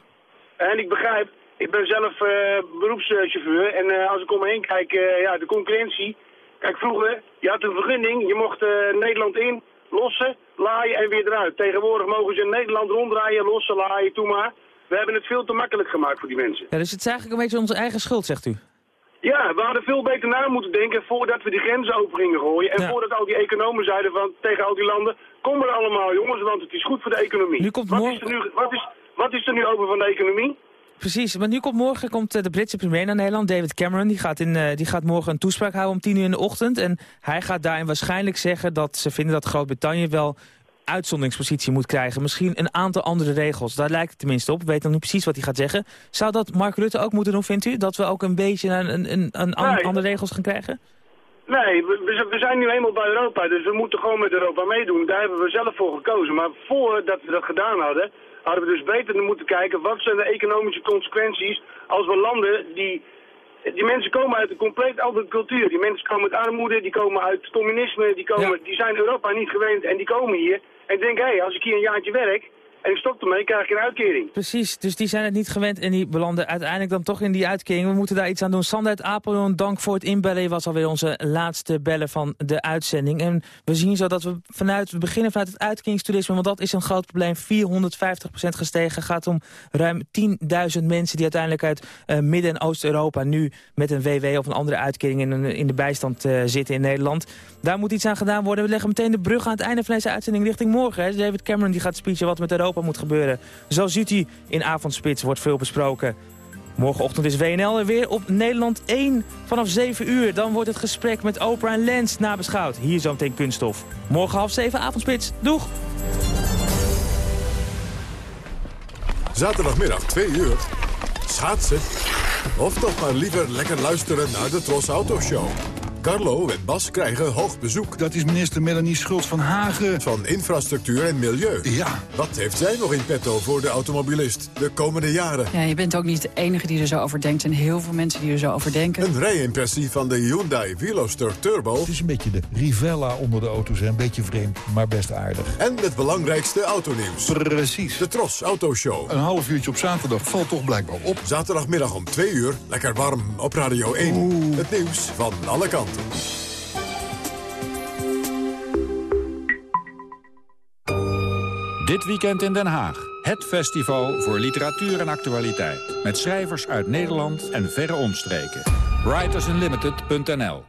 En ik begrijp, ik ben zelf eh, beroepschauffeur en als ik om me heen kijk, ja, de concurrentie. Kijk, vroeger, je had een vergunning, je mocht Nederland in, lossen, laaien en weer eruit. Tegenwoordig mogen ze in Nederland ronddraaien, lossen, laaien, toe maar. We hebben het veel te makkelijk gemaakt voor die mensen. Ja, dus het is eigenlijk een beetje onze eigen schuld, zegt u. Ja, we hadden veel beter na moeten denken voordat we die grenzen open gingen gooien. En voordat al die economen zeiden van, tegen al die landen, kom er allemaal jongens, want het is goed voor de economie. Nu komt wat, morgen- is er nu, wat, is, wat is er nu over van de economie? Precies, maar nu komt morgen komt eh, de Britse premier naar Nederland, David Cameron. Die gaat, in, eh, die gaat morgen een toespraak houden om tien uur in de ochtend. En hij gaat daarin waarschijnlijk zeggen dat ze vinden dat Groot-Brittannië wel uitzonderingspositie moet krijgen. Misschien een aantal andere regels. Daar lijkt het tenminste op. We weten nog niet precies wat hij gaat zeggen. Zou dat Mark Rutte ook moeten doen, vindt u? Dat we ook een beetje een, een, een, een Nee. andere regels gaan krijgen? Nee, we, we- we zijn nu eenmaal bij Europa, dus we moeten gewoon met Europa meedoen. Daar hebben we zelf voor gekozen. Maar voordat we dat gedaan hadden, hadden we dus beter moeten kijken... wat zijn de economische consequenties als we landen die... Die mensen komen uit een compleet andere cultuur. Die mensen komen uit armoede, die komen uit communisme, die, komen, die zijn Europa niet gewend en die komen hier. En denken, hé, als ik hier een jaartje werk en ik stop ermee, krijg ik een uitkering. Precies, dus die zijn het niet gewend en die belanden uiteindelijk dan toch in die uitkering. We moeten daar iets aan doen. Sander uit Apeldoorn, dank voor het inbellen. Je was alweer onze laatste bellen van de uitzending. En we zien zo dat we vanuit, we beginnen vanuit het uitkeringstoerisme, want dat is een groot probleem. 450% gestegen. gaat om ruim 10.000 mensen die uiteindelijk uit eh, Midden- en Oost-Europa nu met een WW of een andere uitkering in, in de bijstand eh, zitten in Nederland. Daar moet iets aan gedaan worden. We leggen meteen de brug aan het einde van deze uitzending richting morgen. David Cameron die gaat speechen wat met Europa moet gebeuren. Zo ziet u in Avondspits, wordt veel besproken. Morgenochtend is WNL er weer op Nederland 1 vanaf 7 uur. Dan wordt het gesprek met Oprah en Lens nabeschouwd. Hier zo meteen kunststof. Morgen half 7 avondspits. Doeg! Zaterdagmiddag 2 uur. Schaatsen. Of toch maar liever lekker luisteren naar de Tros Autoshow. Carlo en Bas krijgen hoog bezoek. Dat is minister Melanie Schultz van Hagen. Van Infrastructuur en Milieu. Ja. Wat heeft zij nog in petto voor de automobilist de komende jaren? Ja, je bent ook niet de enige die er zo over denkt. En heel veel mensen die er zo over denken. Een rijimpressie van de Hyundai Veloster Turbo. Het is een beetje de Rivella onder de auto's. Een beetje vreemd, maar best aardig. En het belangrijkste autonieuws. Precies. De Tros Autoshow. Een half uurtje op zaterdag valt toch blijkbaar op. Zaterdagmiddag om 2 uur. Lekker warm op Radio 1. Het nieuws van alle kanten. Dit weekend in Den Haag. Het festival voor literatuur en actualiteit. Met schrijvers uit Nederland en verre omstreken. Writersunlimited.nl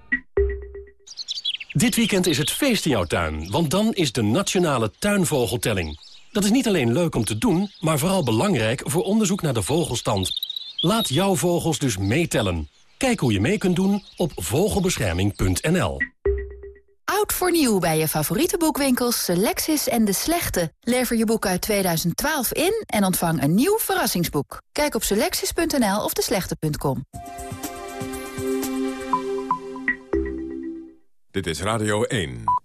Dit weekend is het feest in jouw tuin, want dan is de Nationale Tuinvogeltelling. Dat is niet alleen leuk om te doen, maar vooral belangrijk voor onderzoek naar de vogelstand. Laat jouw vogels dus meetellen. Kijk hoe je mee kunt doen op vogelbescherming.nl. Oud voor nieuw bij je favoriete boekwinkels Selectis en De Slechte. Lever je boek uit 2012 in en ontvang een nieuw verrassingsboek. Kijk op selectis.nl of deslechte.com. Dit is Radio 1.